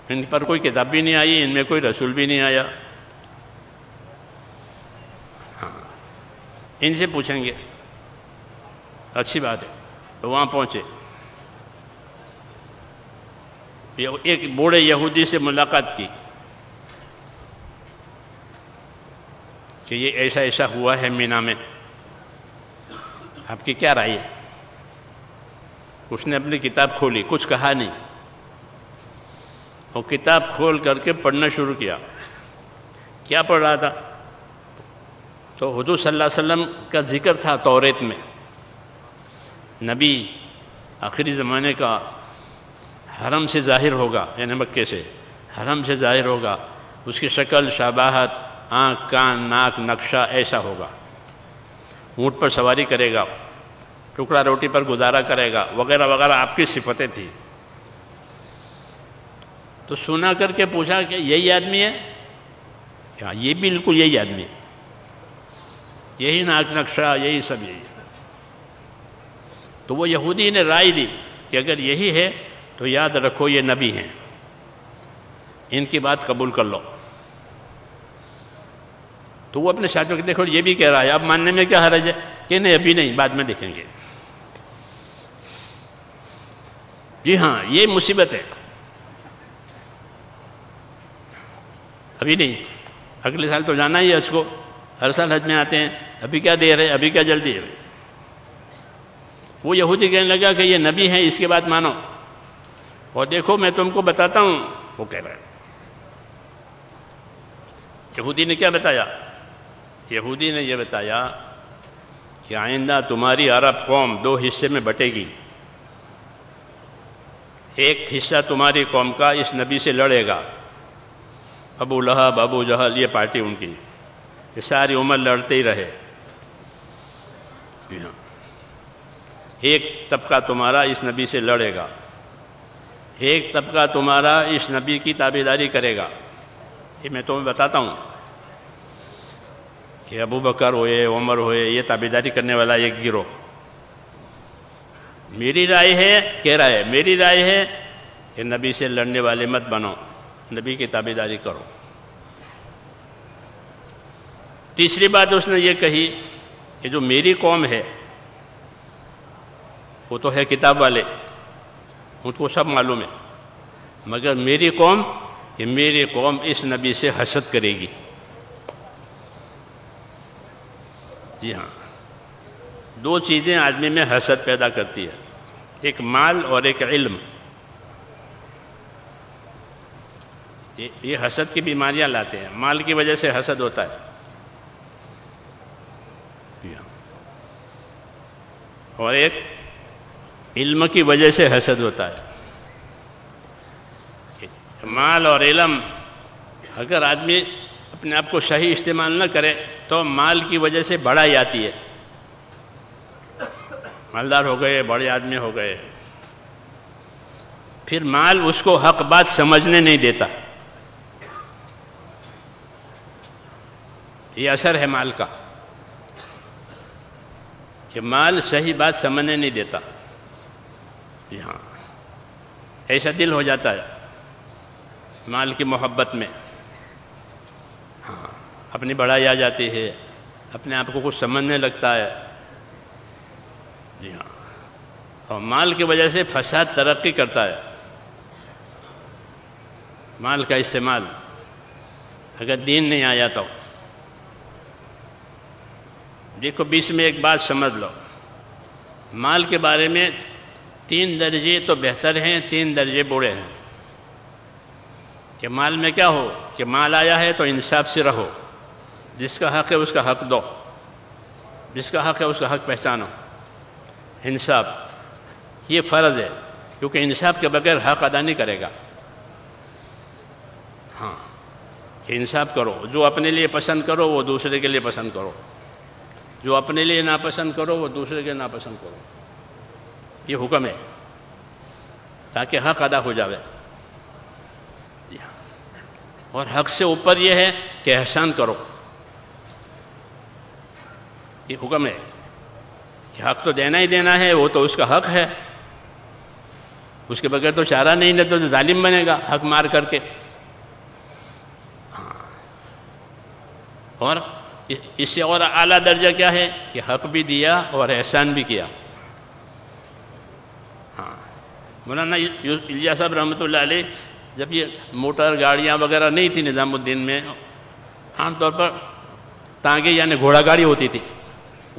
ان پر کوئی کتاب بھی نہیں آئی، ان میں کوئی رسول بھی نہیں آیا۔ ہاں۔ ان سے پوچھیں گے۔ اچھی بات ہے۔ تو وہاں پہنچے۔ ایک بوڑھے یہودی سے ملاقات کی۔ کہ یہ ایسا ایسا ہوا ہے مینا میں۔ آپ کی کیا رائے ہے؟ اس نے اپنی کتاب کھولی، کچھ کہا نہیں۔ وہ کتاب کھول کر کے پڑھنا شروع کیا۔ کیا پڑھ رہا تھا؟ تو حضور صلی اللہ علیہ وسلم کا ذکر تھا توریت میں۔ نبی آخری زمانے کا حرم سے ظاہر ہوگا یعنی مکے سے حرم سے ظاہر ہوگا۔ اس کی شکل شاباہت آنکھ، کان، ناک، نقشہ ایسا ہوگا۔ اونٹ پر سواری کرے گا، ٹکڑا روٹی پر گزارا کرے گا، وغیرہ وغیرہ آپ کی صفتیں تھیں۔ تو سنا کر کے پوچھا کہ یہی آدمی ہے؟ کیا یہ بالکل یہی آدمی ہے۔ یہی ناک، نقشہ، یہی سب یہی تو وہ یہودی نے رائے دی کہ اگر یہی ہے تو یاد رکھو یہ نبی ہیں۔ ان کی بات قبول کر لو۔ تو وہ اپنے ساتھیوں کے دیکھو، یہ بھی کہہ رہا ہے، اب ماننے میں کیا حرج ہے؟ کہ نہیں، ابھی نہیں، بعد میں دیکھیں گے۔ جی ہاں یہ مصیبت ہے۔ ابھی نہیں، اگلے سال تو جانا ہی ہے اس کو۔ ہر سال حج میں آتے ہیں۔ ابھی کیا دیر ہے ابھی کیا جلدی ہے؟ وہ یہودی کہنے لگا کہ یہ نبی ہے اس کے بعد مانو۔ اور دیکھو، میں تم کو بتاتا ہوں، وہ کہہ رہا ہے۔ یہودی نے کیا بتایا؟ یہودی نے یہ بتایا کہ آئندہ تمہاری عرب قوم دو حصے میں بٹے گی۔ ایک حصہ تمہاری قوم کا اس نبی سے لڑے گا۔ ابو لہب، ابو جہل، یہ پارٹی ان کی۔ یہ ساری عمر لڑتے ہی رہے۔ ہاں ایک طبقہ تمہارا اس نبی سے لڑے گا۔ ایک طبقہ تمہارا اس نبی کی تابے داری کرے گا۔ یہ میں تمہیں بتاتا ہوں۔ کہ ابو بکر ہوئے، عمر ہوئے، یہ تابے داری کرنے والا ایک گروہ۔ میری رائے ہے، کہہ رہا ہے، میری رائے ہے کہ نبی سے لڑنے والے مت بنو، نبی کی تابے داری کرو۔ تیسری بات اس نے یہ کہی کہ جو میری قوم ہے، وہ تو ہے کتاب والے، ان کو سب معلوم ہے۔ مگر میری قوم، کہ میری قوم اس نبی سے حسد کرے گی۔ جی ہاں۔ دو چیزیں آدمی میں حسد پیدا کرتی ہے۔ ایک مال اور ایک علم۔ یہ حسد کی بیماریاں لاتے ہیں۔ مال کی وجہ سے حسد ہوتا ہے۔ جی ہاں۔ اور ایک علم کی وجہ سے حسد ہوتا ہے۔ مال اور علم۔ اگر آدمی اپنے آپ کو صحیح استعمال نہ کرے تو مال کی وجہ سے بڑھائی آتی ہے۔ مالدار ہو گئے، بڑے آدمی ہو گئے۔ پھر مال اس کو حق بات سمجھنے نہیں دیتا۔ یہ اثر ہے مال کا۔ کہ مال صحیح بات سمجھنے نہیں دیتا۔ جی ہاں۔ ایسا دل ہو جاتا ہے مال کی محبت میں۔ اپنی بڑائی آ جاتی ہے، اپنے آپ کو کچھ سمجھنے لگتا ہے۔ جی ہاں۔ اور مال کی وجہ سے فساد ترقی کرتا ہے۔ مال کا استعمال۔ اگر دین نہیں آیا تو۔ دیکھو، بیچ میں ایک بات سمجھ لو۔ مال کے بارے میں تین درجے تو بہتر ہیں، تین درجے بوڑھے ہیں۔ کہ مال میں کیا ہو؟ کہ مال آیا ہے تو انصاف سے رہو۔ جس کا حق ہے اس کا حق دو۔ جس کا حق ہے اس کا حق پہچانو۔ انصاف۔ یہ فرض ہے، کیونکہ انصاف کے بغیر حق ادا نہیں کرے گا۔ ہاں کہ انصاف کرو۔ جو اپنے لیے پسند کرو، وہ دوسرے کے لیے پسند کرو۔ جو اپنے لیے ناپسند کرو، وہ دوسرے کے ناپسند کرو۔ یہ حکم ہے، تاکہ حق ادا ہو جاوے۔ اور حق سے اوپر یہ ہے کہ احسان کرو۔ یہ حکم ہے کہ حق تو دینا ہی دینا ہے، وہ تو اس کا حق ہے۔ اس کے بغیر تو چارہ نہیں، نہ تو ظالم بنے گا حق مار کر کے۔ ہاں۔ اور اس سے اور اعلیٰ درجہ کیا ہے کہ حق بھی دیا اور احسان بھی کیا۔ ہاں۔ مولانا الیا صاحب رحمۃ اللہ علیہ، جب یہ موٹر گاڑیاں وغیرہ نہیں تھی نظام الدین میں، عام طور پر تانگے یعنی گھوڑا گاڑی ہوتی تھی۔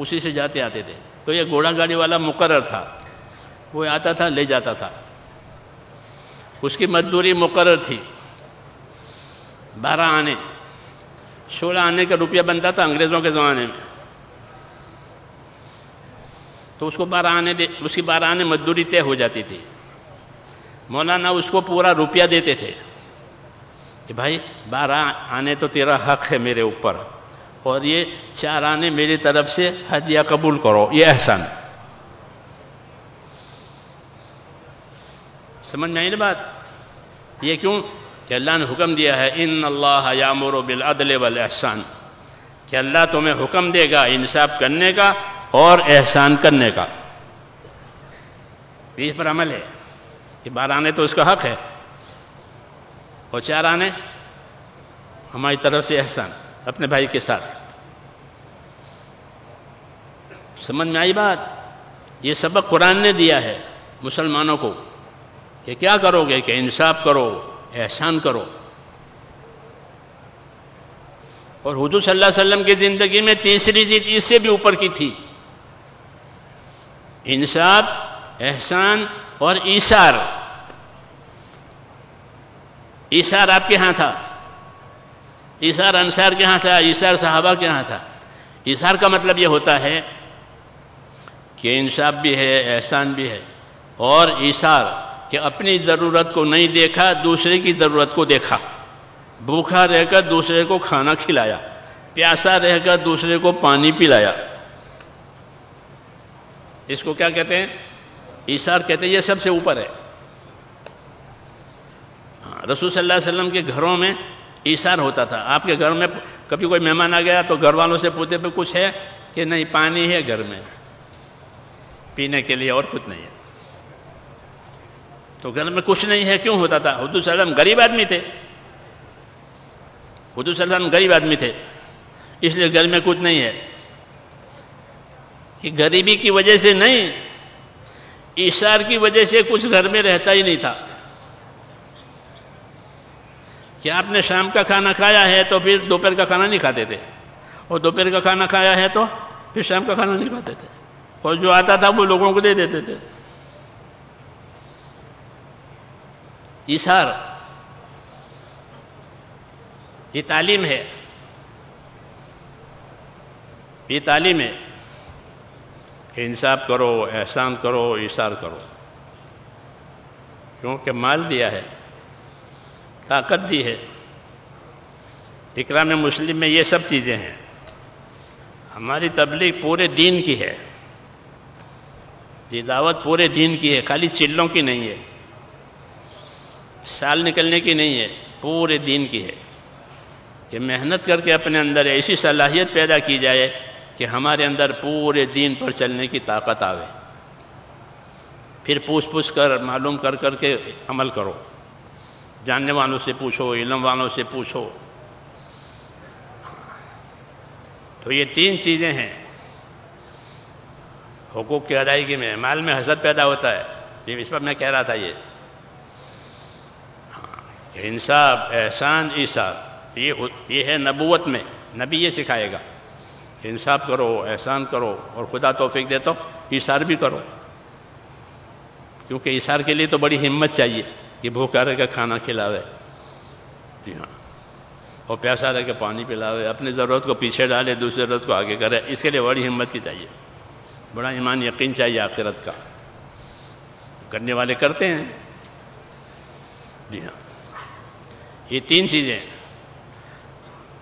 اسی سے جاتے آتے تھے۔ تو یہ گھوڑا گاڑی والا مقرر تھا۔ وہ آتا تھا، لے جاتا تھا۔ اس کی مزدوری مقرر تھی۔ بارہ آنے۔ سولہ آنے کا روپیہ بنتا تھا انگریزوں کے زمانے میں۔ تو اس کو بارہ آنے دے، اس کی بارہ آنے مزدوری طے ہو جاتی تھی۔ مولانا اس کو پورا روپیہ دیتے تھے۔ کہ بھائی، بارہ آنے تو تیرا حق ہے میرے اوپر۔ اور یہ چار آنے میری طرف سے ہدیہ قبول کرو، یہ احسان۔ سمجھ میں آئی نا بات؟ یہ کیوں؟ کہ اللہ نے حکم دیا ہے، ان اللہ یامر بالعدل والاحسان کہ اللہ تمہیں حکم دے گا انصاف کرنے کا اور احسان کرنے کا۔ اس پر عمل ہے۔ کہ بارہ آنے تو اس کا حق ہے۔ اور چار آنے ہماری طرف سے احسان۔ اپنے بھائی کے ساتھ۔ سمجھ میں آئی بات؟ یہ سبق قرآن نے دیا ہے مسلمانوں کو کہ کیا کرو گے؟ کہ انصاف کرو، احسان کرو۔ اور حضور صلی اللہ علیہ وسلم کی زندگی میں تیسری چیز اس سے بھی اوپر کی تھی۔ انصاف، احسان اور ایشار ایشار آپ کے ہاں تھا۔ ایشار انصار کے ہاں تھا ایشار صحابہ کے ہاں تھا۔ ایشار کا مطلب یہ ہوتا ہے کہ انصاف بھی ہے احسان بھی ہے۔ اور ایشار کہ اپنی ضرورت کو نہیں دیکھا دوسرے کی ضرورت کو دیکھا۔ بھوکھا رہ کر دوسرے کو کھانا کھلایا۔ پیاسا رہ کر دوسرے کو پانی پلایا۔ اس کو کیا کہتے ہیں؟ ایشار کہتے ہیں یہ سب سے اوپر ہے۔ ہاں، رسول صلی اللہ علیہ وسلم کے گھروں میں ایشار ہوتا تھا۔ آپ کے گھر میں کبھی کوئی مہمان آ گیا تو گھر والوں سے پوچھتے پہ کچھ ہے؟ کہ نہیں، پانی ہے گھر میں۔ پینے کے لیے اور کچھ نہیں ہے۔ تو گھر میں کچھ نہیں ہے، کیوں ہوتا تھا؟ حدود صلی اللہ علیہ وسلم غریب آدمی تھے۔ حدود صلی اللہ علیہ وسلم غریب آدمی تھے۔ اس لیے گھر میں کچھ نہیں ہے۔ کہ غریبی کی وجہ سے نہیں اشار کی وجہ سے کچھ گھر میں رہتا ہی نہیں تھا۔ کہ آپ نے شام کا کھانا کھایا ہے تو پھر دوپہر کا کھانا نہیں کھاتے تھے۔ اور دوپہر کا کھانا کھایا ہے تو پھر شام کا کھانا نہیں کھاتے تھے۔ اور جو آتا تھا وہ لوگوں کو دے دیتے تھے۔ اشار یہ تعلیم ہے۔ یہ تعلیم ہے کہ انصاف کرو، احسان کرو اشار کرو۔ کیونکہ مال دیا ہے۔ طاقت دی ہے۔ اکرام مسلم میں یہ سب چیزیں ہیں۔ ہماری تبلیغ پورے دین کی ہے۔ یہ دعوت پورے دین کی ہے، خالی چلوں کی نہیں ہے۔ سال نکلنے کی نہیں ہے، پورے دین کی ہے۔ کہ محنت کر کے اپنے اندر ایسی صلاحیت پیدا کی جائے کہ ہمارے اندر پورے دین پر چلنے کی طاقت آوے۔ پھر پوچھ پوچھ کر، معلوم کر کر کے عمل کرو۔ جاننے والوں سے پوچھو، علم والوں سے پوچھو۔ تو یہ تین چیزیں ہیں۔ حقوق کی ادائیگی میں، مال میں حسد پیدا ہوتا ہے۔ اس پر میں کہہ رہا تھا یہ۔ کہ انصاف، احسان ایساب یہ ہے نبوت میں۔ نبی یہ سکھائے گا انصاف کرو، احسان کرو اور خدا توفیق دے تو ایشار بھی کرو۔ کیونکہ اشار کے لیے تو بڑی ہمت چاہیے۔ کہ بھوکا رہ کے کھانا کھلاوے۔ جی ہاں۔ اور پیاسا رہ کے پانی پلاوے۔ اپنی ضرورت کو پیچھے ڈالے، دوسری ضرورت کو آگے کرے۔ اس کے لیے بڑی ہمت کی چاہیے۔ بڑا ایمان یقین چاہیے آخرت کا۔ کرنے والے کرتے ہیں۔ جی ہاں۔ یہ تین چیزیں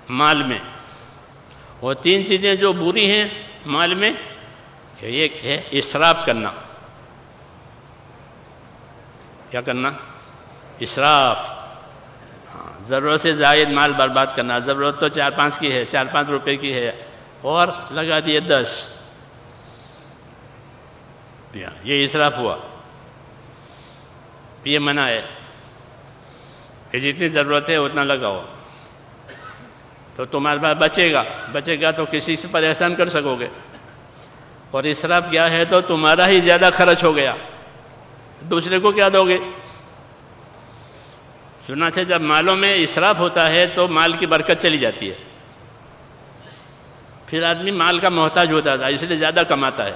مال میں۔ وہ تین چیزیں جو بری ہیں مال میں ایک ہے اسراف کرنا۔ کیا کرنا؟ اسراف ہاں ضرورت سے زائد مال برباد کرنا، ضرورت تو چار پانچ کی ہے، چار پانچ روپے کی ہے، اور لگا دیے دس۔ یہ اسراف ہوا۔ یہ منع ہے۔ کہ جتنی ضرورت ہے، اتنا لگاؤ۔ تو تمہارے پاس بچے گا۔ بچے گا تو کسی سے پریشان کر سکو گے۔ اور اسراف کیا ہے؟ تو تمہارا ہی زیادہ خرچ ہو گیا۔ دوسرے کو کیا دو گے؟ سنا سے جب مالوں میں اسراف ہوتا ہے تو مال کی برکت چلی جاتی ہے۔ پھر آدمی مال کا محتاج ہوتا تھا اس لیے زیادہ کماتا ہے۔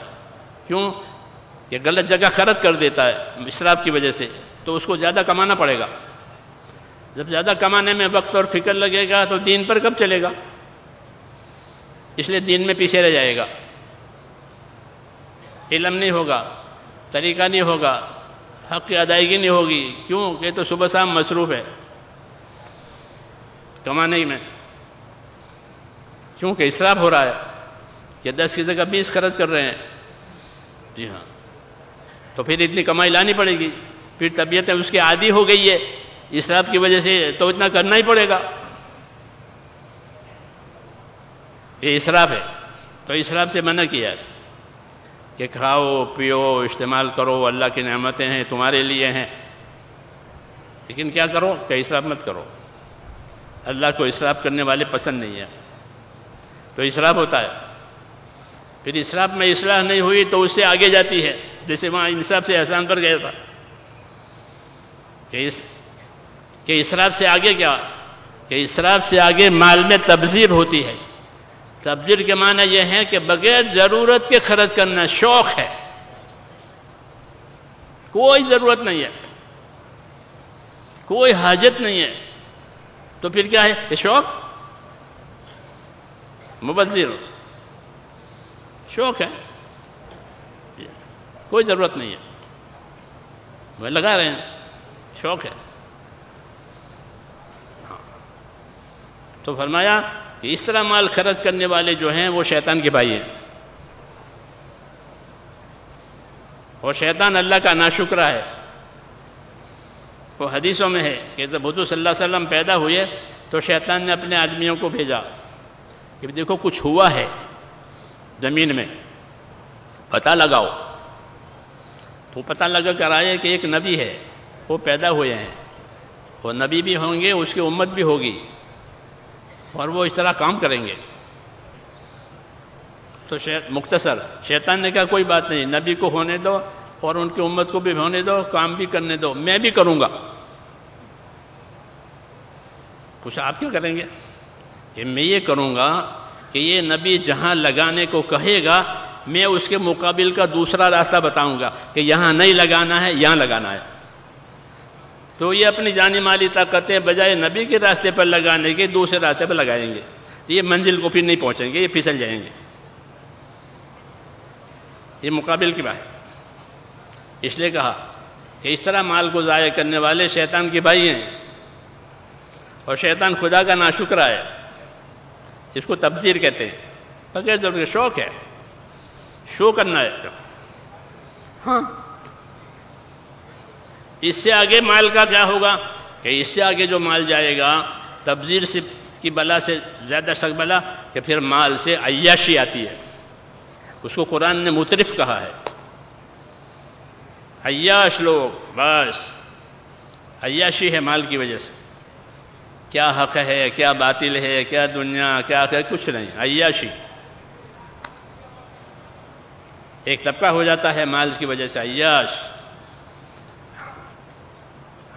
کیوں؟ کہ غلط جگہ خرچ کر دیتا ہے اسراف کی وجہ سے، تو اس کو زیادہ کمانا پڑے گا۔ جب زیادہ کمانے میں وقت اور فکر لگے گا تو دین پر کب چلے گا؟ اس لیے دین میں پیچھے رہ جائے گا۔ علم نہیں ہوگا، طریقہ نہیں ہوگا۔ حق کی ادائیگی نہیں ہوگی۔ کیوں؟ کہ تو صبح شام مصروف ہے۔ کمانے میں۔ کیونکہ اسراف ہو رہا ہے کہ دس کی جگہ بیس خرچ کر رہے ہیں۔ جی ہاں۔ تو پھر اتنی کمائی لانی پڑے گی۔ پھر طبیعتیں اس کی عادی ہو گئی ہے۔ اسراف کی وجہ سے تو اتنا کرنا ہی پڑے گا۔ یہ اسراف ہے۔ تو اسراف سے منع کیا ہے۔ کہ کھاؤ، پیو، استعمال کرو، اللہ کی نعمتیں ہیں، تمہارے لیے ہیں۔ لیکن کیا کرو؟ کہ اسراف مت کرو۔ اللہ کو اسراف کرنے والے پسند نہیں ہیں۔ تو اسراف ہوتا ہے۔ پھر اسراف میں اصلاح نہیں ہوئی تو اس سے آگے جاتی ہے۔ جیسے وہاں انصاف سے احسان پر گیا تھا۔ کہ اس کہ اسراف سے آگے کیا؟ کہ اسراف سے آگے مال میں تبذیر ہوتی ہے۔ تبذیر کے معنی یہ ہے کہ بغیر ضرورت کے خرچ کرنا شوق ہے۔ کوئی ضرورت نہیں ہے۔ کوئی حاجت نہیں ہے۔ تو پھر کیا ہے؟ یہ شوق؟ مبذر۔ شوق ہے۔ کوئی ضرورت نہیں ہے۔ وہ لگا رہے ہیں۔ شوق ہے۔ ہاں۔ تو فرمایا کہ اس طرح مال خرچ کرنے والے جو ہیں وہ شیطان کے بھائی ہیں۔ اور شیطان اللہ کا ناشکرہ ہے۔ وہ حدیثوں میں ہے کہ جب حضور صلی اللہ علیہ وسلم پیدا ہوئے تو شیطان نے اپنے آدمیوں کو بھیجا کہ دیکھو کچھ ہوا ہے زمین میں، پتہ لگاؤ۔ تو پتہ لگا کر آئے کہ ایک نبی ہے، وہ پیدا ہوئے ہیں۔ وہ نبی بھی ہوں گے، اس کی امت بھی ہوگی۔ اور وہ اس طرح کام کریں گے۔ تو مختصر، شیطان نے کہا کوئی بات نہیں، نبی کو ہونے دو اور ان کی امت کو بھی ہونے دو، کام بھی کرنے دو، میں بھی کروں گا۔ کچھ آپ کیا کریں گے؟ کہ میں یہ کروں گا کہ یہ نبی جہاں لگانے کو کہے گا، میں اس کے مقابل کا دوسرا راستہ بتاؤں گا کہ یہاں نہیں لگانا ہے، یہاں لگانا ہے۔ تو یہ اپنی جانی مالی طاقتیں بجائے نبی کے راستے پر لگانے کے دوسرے راستے پر لگائیں گے۔ یہ منزل کو پھر نہیں پہنچیں گے، یہ پھسل جائیں گے۔ یہ مقابل کی بات اس لیے کہا کہ اس طرح مال کو ضائع کرنے والے شیطان کے بھائی ہیں۔ اور شیطان خدا کا ناشکرا ہے۔ اس کو تبزیر کہتے ہیں۔ بغیر ضرور شوق ہے۔ شو کرنا ہے۔ ہاں۔ اس سے آگے مال کا کیا ہوگا کہ اس سے آگے جو مال جائے گا تبزیر سے کی بلا سے زیادہ سخت بلا کہ پھر مال سے عیاشی آتی ہے۔ اس کو قرآن نے مترف کہا ہے۔ عیاش لوگ، بس۔ عیاشی ہے مال کی وجہ سے۔ کیا حق ہے، کیا باطل ہے، کیا دنیا، کیا ہے کچھ نہیں۔ عیاشی۔ ایک طبقہ ہو جاتا ہے مال کی وجہ سے، عیاش۔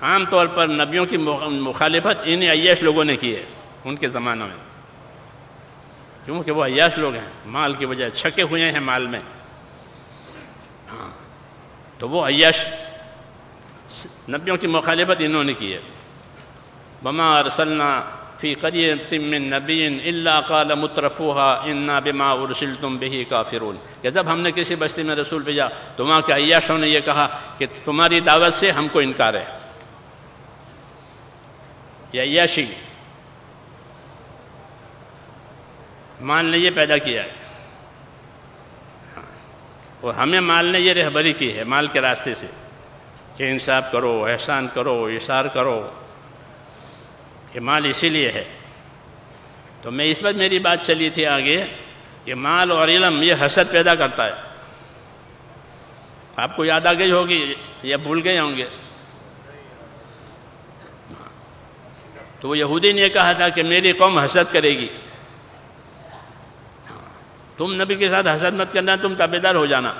عام طور پر نبیوں کی مخالفت ان عیاش لوگوں نے کی ہے، ان کے زمانوں میں۔ کیونکہ وہ عیاش لوگ ہیں، مال کی وجہ چھکے ہوئے ہیں مال میں۔ ہاں تو وہ عیاش نبیوں کی مخالفت انہوں نے کی ہے۔ بما ارسلنا فی قریة من نبی الا قال مترفوها انا بما ارسلتم به کافرون کہ جب ہم نے کسی بستی میں رسول بھیجا، تو وہاں کے عیاشوں نے یہ کہا کہ تمہاری دعوت سے ہم کو انکار ہے۔ یہ عیاشی مال نے یہ پیدا کیا ہے۔ ہاں۔ اور ہمیں مال نے یہ رہبری کی ہے، مال کے راستے سے۔ کہ انصاف کرو، احسان کرو، اشار کرو۔ کہ مال اسی لیے ہے۔ تو میں اس وقت میری بات چلی تھی آگے کہ مال اور علم یہ حسد پیدا کرتا ہے۔ آپ کو یاد آ گئی ہوگی یا بھول گئے ہوں گے؟ تو وہ یہودی نے کہا تھا کہ میری قوم حسد کرے گی۔ تم نبی کے ساتھ حسد مت کرنا، تم تابے دار ہو جانا۔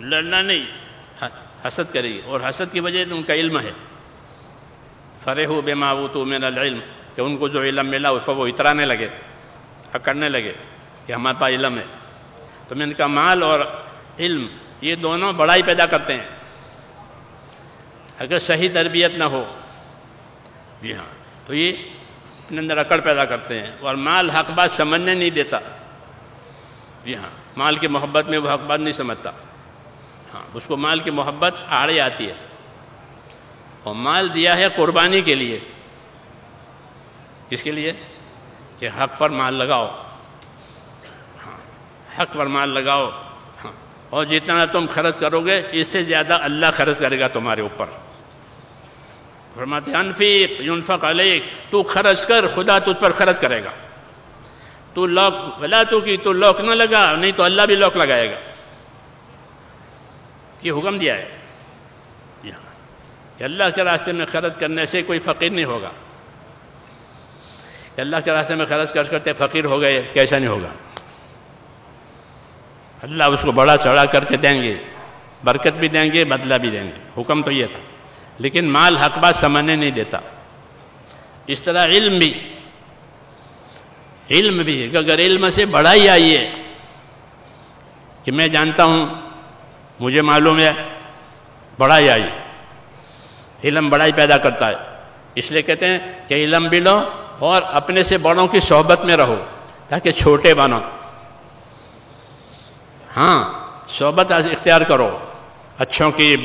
لڑنا نہیں حسد کرے گی۔ اور حسد کی وجہ ان کا علم ہے۔ فرح ہو بے معاو تو میرا علم کہ ان کو جو علم ملا اس پر وہ اترانے لگے، اکڑنے لگے کہ ہمارے پاس علم ہے۔ تو میں ان کا مال اور علم، یہ دونوں بڑائی پیدا کرتے ہیں۔ اگر صحیح تربیت نہ ہو جی ہاں۔ تو یہ اپنے اندر اکڑ پیدا کرتے ہیں اور مال حق بات سمجھنے نہیں دیتا۔ جی ہاں مال کی محبت میں وہ حق بات نہیں سمجھتا۔ ہاں اس کو مال کی محبت آڑے آتی ہے۔ اور مال دیا ہے قربانی کے لیے۔ کس کے لیے؟ کہ حق پر مال لگاؤ۔ ہاں حق پر مال لگاؤ۔ ہاں اور جتنا تم خرچ کرو گے، اس سے زیادہ اللہ خرچ کرے گا تمہارے اوپر۔ فرماتے انفیق ينفق علیک، تو خرچ کر، خدا تجھ پر خرچ کرے گا۔ تو لوک بلا تو کی تو لوک نہ لگا، نہیں تو اللہ بھی لوک لگائے گا۔ یہ حکم دیا ہے۔ کہ اللہ کے راستے میں خرچ کرنے سے کوئی فقیر نہیں ہوگا۔ کہ اللہ کے راستے میں خرچ کر کرتے فقیر ہو گئے، کیسا نہیں ہوگا؟ اللہ اس کو بڑا چڑھا کر کے دیں گے، برکت بھی دیں گے، بدلہ بھی دیں گے۔ حکم تو یہ تھا۔ لیکن مال حق بات سمجھنے نہیں دیتا۔ اس طرح علم بھی۔ علم بھی۔ اگر علم سے بڑائی آئی ہے کہ میں جانتا ہوں، مجھے معلوم ہے بڑائی آئی۔ علم بڑائی پیدا کرتا ہے۔ اس لیے کہتے ہیں کہ علم بھی لو اور اپنے سے بڑوں کی صحبت میں رہو تاکہ چھوٹے بنو۔ ہاں صحبت اختیار کرو۔ اچھوں کی،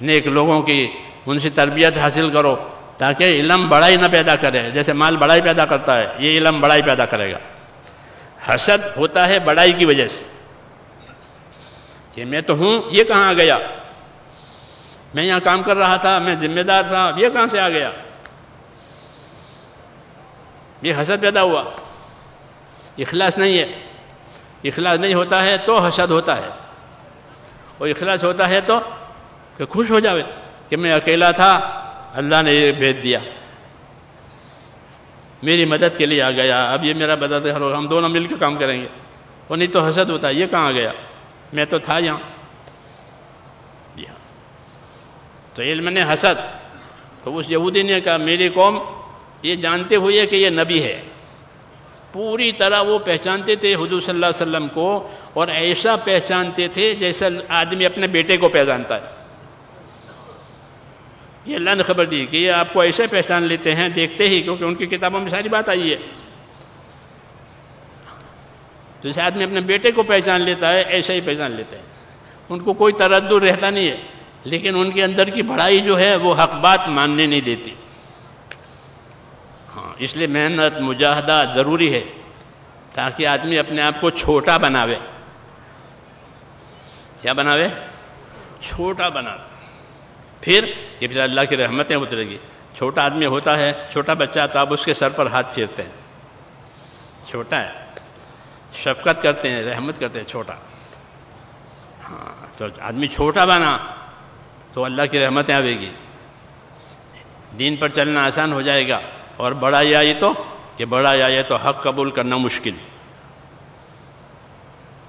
نیک لوگوں کی ان سے تربیت حاصل کرو تاکہ علم بڑائی نہ پیدا کرے۔ جیسے مال بڑائی پیدا کرتا ہے، یہ علم بڑائی پیدا کرے گا۔ حسد ہوتا ہے بڑائی کی وجہ سے۔ کہ میں تو ہوں، یہ کہاں آ گیا؟ میں یہاں کام کر رہا تھا، میں ذمہ دار تھا یہ کہاں سے آ گیا؟ یہ حسد پیدا ہوا۔ اخلاص نہیں ہے۔ اخلاص نہیں ہوتا ہے تو حسد ہوتا ہے۔ اور اخلاص ہوتا ہے تو کہ خوش ہو جاوے۔ کہ میں اکیلا تھا، اللہ نے یہ بھیج دیا۔ میری مدد کے لیے آ گیا۔ اب یہ میرا مدد ہم دونوں مل کے کام کریں گے۔ وہ نہیں تو حسد ہوتا، یہ کہاں گیا؟ میں تو تھا یہاں۔ جی ہاں۔ تو علم نے حسد۔ تو اس یہودی نے کہا، میری قوم یہ جانتے ہوئے کہ یہ نبی ہے۔ پوری طرح وہ پہچانتے تھے حضور صلی اللہ علیہ وسلم کو اور ایسا پہچانتے تھے جیسا آدمی اپنے بیٹے کو پہچانتا ہے۔ یہ اللہ نے خبر دی کہ یہ آپ کو ایسے پہچان لیتے ہیں، دیکھتے ہی، کیونکہ ان کی کتابوں میں ساری بات آئی ہے۔ جیسے آدمی اپنے بیٹے کو پہچان لیتا ہے ایسا ہی پہچان لیتے ہیں ان کو کوئی تردد رہتا نہیں ہے، لیکن ان کے اندر کی بڑائی جو ہے، وہ حق بات ماننے نہیں دیتی۔ ہاں اس لیے محنت، مجاہدہ ضروری ہے، تاکہ آدمی اپنے آپ کو چھوٹا بناوے۔ کیا بناوے؟ چھوٹا بناوے۔ پھر یہ پھر اللہ کی رحمتیں اترے گی چھوٹا آدمی ہوتا ہے، چھوٹا بچہ تو آپ اس کے سر پر ہاتھ پھیرتے ہیں۔ چھوٹا ہے۔ شفقت کرتے ہیں، رحمت کرتے ہیں، چھوٹا۔ ہاں تو آدمی چھوٹا بنا تو اللہ کی رحمتیں آئے گی۔ دین پر چلنا آسان ہو جائے گا۔ اور بڑا آئی تو کہ بڑا آئے تو حق قبول کرنا مشکل۔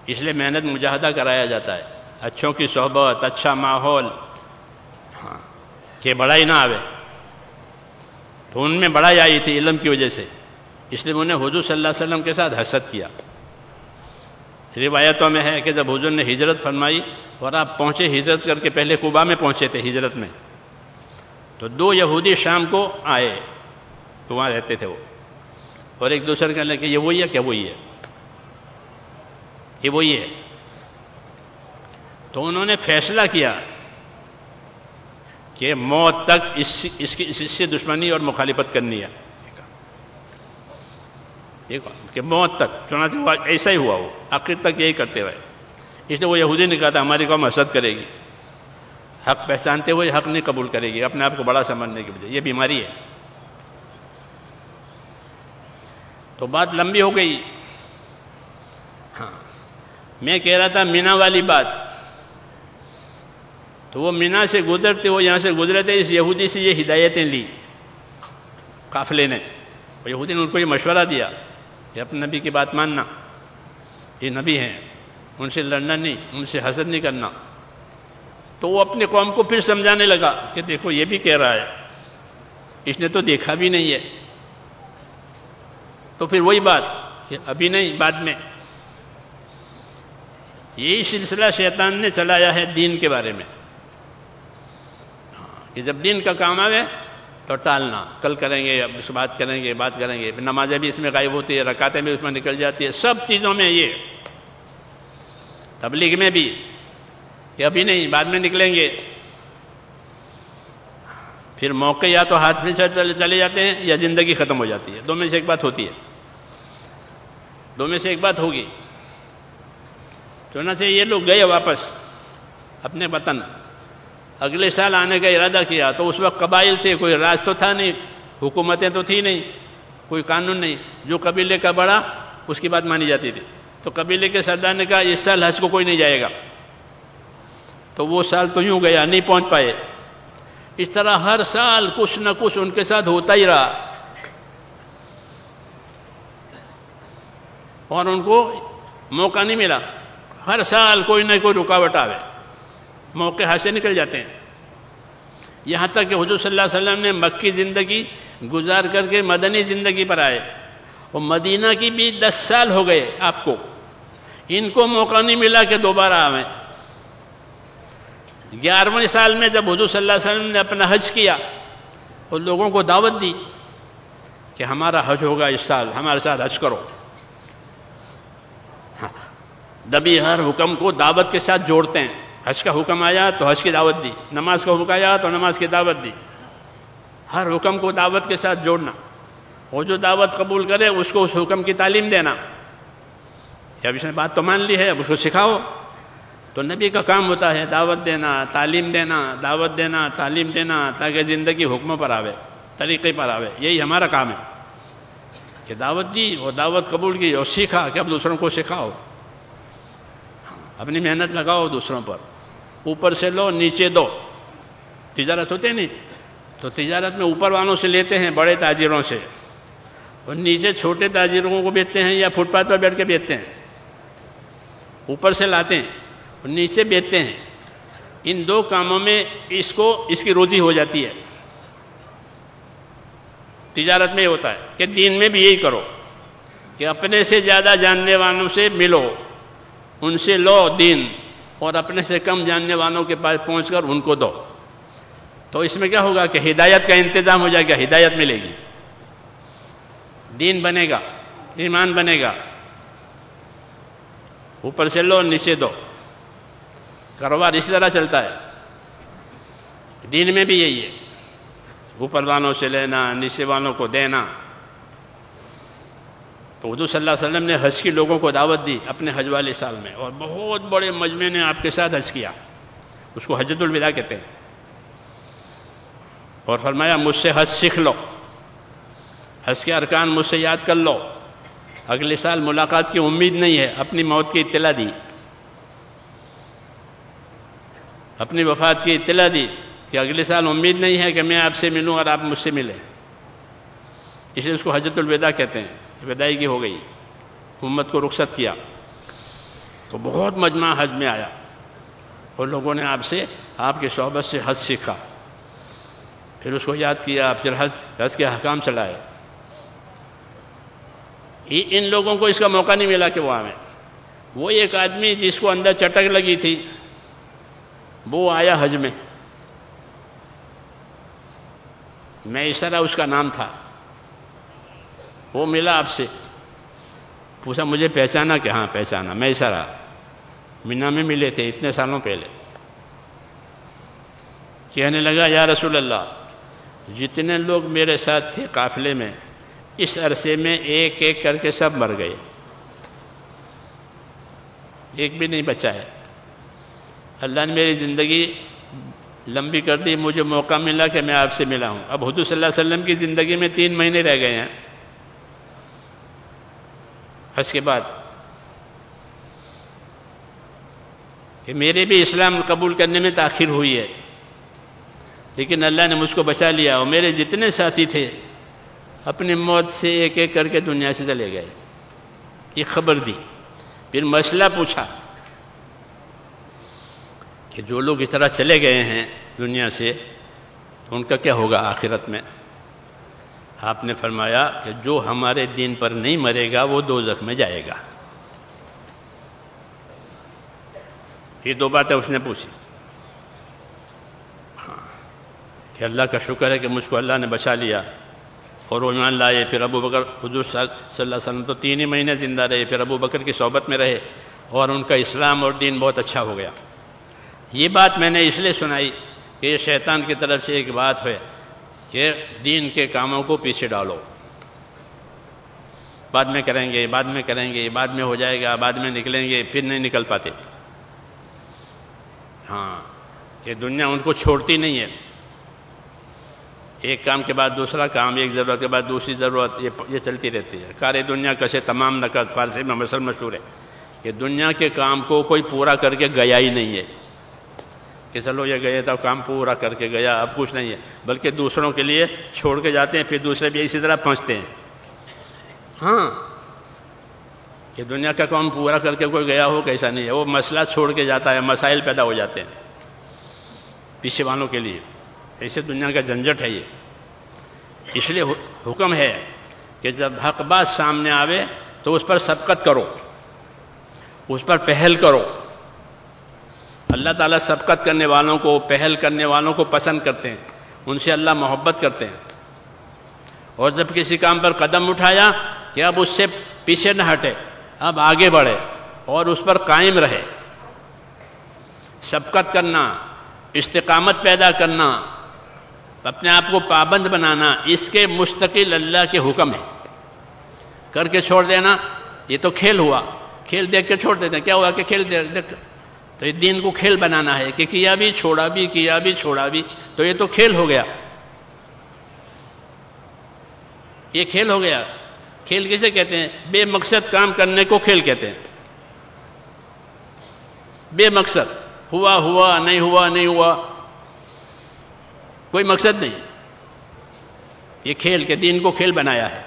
اس لیے محنت مجاہدہ کرایا جاتا ہے۔ اچھوں کی صحبت اچھا ماحول کہ بڑائی نہ آوے۔ تو ان میں بڑائی آئی تھی علم کی وجہ سے۔ اس لیے انہوں نے حضور صلی اللہ علیہ وسلم کے ساتھ حسد کیا۔ روایتوں میں ہے کہ جب حضور نے ہجرت فرمائی اور آپ پہنچے ہجرت کر کے پہلے کوبا میں پہنچے تھے ہجرت میں، تو دو یہودی شام کو آئے، تو وہاں رہتے تھے وہ۔ اور ایک دوسرے کہنے لگے، یہ وہی ہے کیا؟ وہی ہے۔ یہ وہی ہے۔ تو انہوں نے فیصلہ کیا کہ موت تک اس اس کی اس سے دشمنی اور مخالفت کرنی ہے۔ کہ موت تک۔ چنانچہ ایسا ہی ہوا وہ۔ آخر تک یہی کرتے رہے اس لیے وہ یہودی نے کہا تھا، ہماری قوم حسد کرے گی۔ حق پہچانتے ہوئے حق نہیں قبول کرے گی۔ اپنے آپ کو بڑا سمجھنے کی وجہ یہ بیماری ہے۔ تو بات لمبی ہو گئی۔ ہاں۔ میں کہہ رہا تھا، مینا والی بات۔ تو وہ مینا سے گزرتے، وہ یہاں سے گزرے تھے اس یہودی سے یہ ہدایتیں لی قافلے نے۔ یہودی نے ان کو یہ مشورہ دیا کہ اپنے نبی کی بات ماننا۔ یہ نبی ہیں، ان سے لڑنا نہیں، ان سے حسد نہیں کرنا۔ تو وہ اپنے قوم کو پھر سمجھانے لگا کہ دیکھو یہ بھی کہہ رہا ہے۔ اس نے تو دیکھا بھی نہیں ہے۔ تو پھر وہی بات کہ ابھی نہیں، بعد میں۔ یہی سلسلہ شیطان نے چلایا ہے دین کے بارے میں۔ کہ جب دین کا کام آئے تو ٹالنا، کل کریں گے اب اس بات کریں گے بات کریں گے، نمازیں بھی اس میں غائب ہوتی ہے رکاتیں بھی اس میں نکل جاتی ہے سب چیزوں میں یہ۔ تبلیغ میں بھی کہ ابھی نہیں، بعد میں نکلیں گے۔ پھر موقع یا تو ہاتھ میں سے چلے جاتے ہیں یا زندگی ختم ہو جاتی ہے۔ دو میں سے ایک بات ہوتی ہے۔ دو میں سے ایک بات ہوگی۔ چونا سے یہ لوگ گئے واپس اپنے وطن اگلے سال آنے کا ارادہ کیا تو اس وقت قبائل تھے، کوئی راج تو تھا نہیں، حکومتیں تو تھی نہیں، کوئی قانون نہیں۔ جو قبیلے کا بڑا، اس کی بات مانی جاتی تھی۔ تو قبیلے کے سردار نے کہا، اس سال حج کو کوئی نہیں جائے گا۔ تو وہ سال تو یوں گیا، نہیں پہنچ پائے۔ اس طرح ہر سال کچھ نہ کچھ ان کے ساتھ ہوتا ہی رہا۔ اور ان کو موقع نہیں ملا۔ ہر سال کوئی نہ کوئی رکاوٹ آوے۔ موقع ہاتھ سے نکل جاتے ہیں۔ یہاں تک کہ حضور صلی اللہ علیہ وسلم نے مکی زندگی گزار کر کے مدنی زندگی پر آئے۔ اور مدینہ کی بھی دس سال ہو گئے آپ کو۔ ان کو موقع نہیں ملا کہ دوبارہ آئیں گیارہویں سال میں جب حضور صلی اللہ علیہ وسلم نے اپنا حج کیا، اور لوگوں کو دعوت دی کہ ہمارا حج ہوگا اس سال، ہمارے ساتھ حج کرو۔ ہاں۔ دبی ہر حکم کو دعوت کے ساتھ جوڑتے ہیں۔ حج کا حکم آیا تو حج کی دعوت دی، نماز کا حکم آیا تو نماز کی دعوت دی۔ ہر حکم کو دعوت کے ساتھ جوڑنا۔ وہ جو دعوت قبول کرے، اس کو اس حکم کی تعلیم دینا۔ اب اس نے بات تو مان لی ہے، اب اس کو سکھاؤ۔ تو نبی کا کام ہوتا ہے دعوت دینا، تعلیم دینا، دعوت دینا، تعلیم دینا، تاکہ زندگی حکموں پر آوے، طریقے پر آوے۔ یہی ہمارا کام ہے۔ کہ دعوت دی اور دعوت قبول کی اور سیکھا کہ اب دوسروں کو سکھاؤ۔ اپنی محنت لگاؤ دوسروں پر۔ اوپر سے لو، نیچے دو۔ تجارت ہوتے نہیں۔ تو تجارت میں اوپر والوں سے لیتے ہیں، بڑے تاجروں سے۔ اور نیچے چھوٹے تاجروں کو بیچتے ہیں یا فٹ پاتھ پر بیٹھ کے بیچتے ہیں۔ اوپر سے لاتے ہیں اور نیچے بیچتے ہیں۔ ان دو کاموں میں اس کو، اس کی روزی ہو جاتی ہے۔ تجارت میں ہوتا ہے کہ دین میں بھی یہی کرو کہ اپنے سے زیادہ جاننے والوں سے ملو، ان سے لو دین۔ اور اپنے سے کم جاننے والوں کے پاس پہنچ کر ان کو دو۔ تو اس میں کیا ہوگا کہ ہدایت کا انتظام ہو جائے گا، ہدایت ملے گی۔ دین بنے گا، ایمان بنے گا۔ اوپر سے لو، نیچے دو۔ کاروبار اسی طرح چلتا ہے۔ دین میں بھی یہی ہے۔ اوپر والوں سے لینا، نیچے والوں کو دینا۔ تو اردو صلی اللہ علیہ وسلم نے حج کی لوگوں کو دعوت دی اپنے حج والے سال میں اور بہت بڑے مجمع نے آپ کے ساتھ حج کیا۔ اس کو حجت الوداع کہتے ہیں۔ اور فرمایا، مجھ سے حج سیکھ لو۔ حج کے ارکان مجھ سے یاد کر لو۔ اگلے سال ملاقات کی امید نہیں ہے۔ اپنی موت کی اطلاع دی۔ اپنی وفات کی اطلاع دی کہ اگلے سال امید نہیں ہے کہ میں آپ سے ملوں اور آپ مجھ سے ملیں۔ اس لیے اس کو حجت الوداع کہتے ہیں۔ ودائیگی ہو گئی۔ امت کو رخصت کیا۔ تو بہت مجمع حج میں آیا۔ اور لوگوں نے آپ سے آپ کے صحبت سے حج سیکھا۔ پھر اس کو یاد کیا پھر حج حج کے حکام چلائے۔ ان لوگوں کو اس کا موقع نہیں ملا کہ وہ آئیں وہ ایک آدمی جس کو اندر چٹک لگی تھی، وہ آیا حج میں۔ میں اس طرح اس کا نام تھا۔ وہ ملا آپ سے۔ پوچھا، مجھے پہچانا کہ ہاں پہچانا۔ میں اس طرح مینا میں ملے تھے اتنے سالوں پہلے۔ کہنے لگا، یا رسول اللہ، جتنے لوگ میرے ساتھ تھے قافلے میں، اس عرصے میں ایک ایک کر کے سب مر گئے۔ ایک بھی نہیں بچا ہے۔ اللہ نے میری زندگی لمبی کر دی۔ مجھے موقع ملا کہ میں آپ سے ملا ہوں۔ اب حضور صلی اللہ علیہ وسلم کی زندگی میں تین مہینے رہ گئے ہیں۔ اس کے بعد کہ میرے بھی اسلام قبول کرنے میں تاخیر ہوئی ہے، لیکن اللہ نے مجھ کو بچا لیا اور میرے جتنے ساتھی تھے اپنی موت سے ایک ایک کر کے دنیا سے چلے گئے۔ یہ خبر دی۔ پھر مسئلہ پوچھا کہ جو لوگ اس طرح چلے گئے ہیں دنیا سے، ان کا کیا ہوگا آخرت میں؟ آپ نے فرمایا کہ جو ہمارے دین پر نہیں مرے گا، وہ دو میں جائے گا۔ یہ دو باتیں اس نے پوچھی۔ ہاں کہ اللہ کا شکر ہے کہ مجھ کو اللہ نے بچا لیا۔ اور وہ ایمان لائے، پھر ابو بکر، حضور صلی اللہ علیہ وسلم تو تین ہی مہینے زندہ رہے، پھر ابو بکر کی صحبت میں رہے اور ان کا اسلام اور دین بہت اچھا ہو گیا۔ یہ بات میں نے اس لیے سنائی کہ یہ شیطان کی طرف سے ایک بات ہے کہ دین کے کاموں کو پیچھے ڈالو۔ بعد میں کریں گے، بعد میں کریں گے، بعد میں ہو جائے گا، بعد میں نکلیں گے، پھر نہیں نکل پاتے۔ ہاں کہ دنیا ان کو چھوڑتی نہیں ہے۔ ایک کام کے بعد دوسرا کام، ایک ضرورت کے بعد دوسری ضرورت، یہ چلتی رہتی ہے۔ کار دنیا کسے تمام نقد فارسی میں مسل مشہور ہے۔ کہ دنیا کے کام کو کوئی پورا کر کے گیا ہی نہیں ہے۔ کہ چلو یہ گئے تھا کام پورا کر کے گیا، اب کچھ نہیں ہے۔ بلکہ دوسروں کے لیے چھوڑ کے جاتے ہیں، پھر دوسرے بھی اسی طرح پہنچتے ہیں۔ ہاں۔ کہ دنیا کا کام پورا کر کے کوئی گیا ہو، کیسا نہیں ہے۔ وہ مسئلہ چھوڑ کے جاتا ہے، مسائل پیدا ہو جاتے ہیں۔ پیچھے والوں کے لیے۔ ایسے دنیا کا جھنجٹ ہے یہ۔ اس لیے حکم ہے کہ جب حق بات سامنے آوے تو اس پر سبقت کرو۔ اس پر پہل کرو۔ اللہ تعالیٰ سبقت کرنے والوں کو، پہل کرنے والوں کو پسند کرتے ہیں، ان سے اللہ محبت کرتے ہیں۔ اور جب کسی کام پر قدم اٹھایا کہ اب اس سے پیچھے نہ ہٹے، اب آگے بڑھے اور اس پر قائم رہے۔ سبقت کرنا، استقامت پیدا کرنا، اپنے آپ کو پابند بنانا، اس کے مستقل اللہ کے حکم ہے کر کے چھوڑ دینا، یہ تو کھیل ہوا۔ کھیل دیکھ کے چھوڑ دیتے ہیں۔ کیا ہوا کہ کھیل دیکھ تو یہ دین کو کھیل بنانا ہے کہ کیا بھی چھوڑا بھی، کیا بھی چھوڑا بھی، تو یہ تو کھیل ہو گیا۔ یہ کھیل ہو گیا۔ کھیل کسے کہتے ہیں؟ بے مقصد کام کرنے کو کھیل کہتے ہیں۔ بے مقصد۔ ہوا ہوا، نہیں ہوا نہیں ہوا۔ کوئی مقصد نہیں۔ یہ کھیل کے دین کو کھیل بنایا ہے۔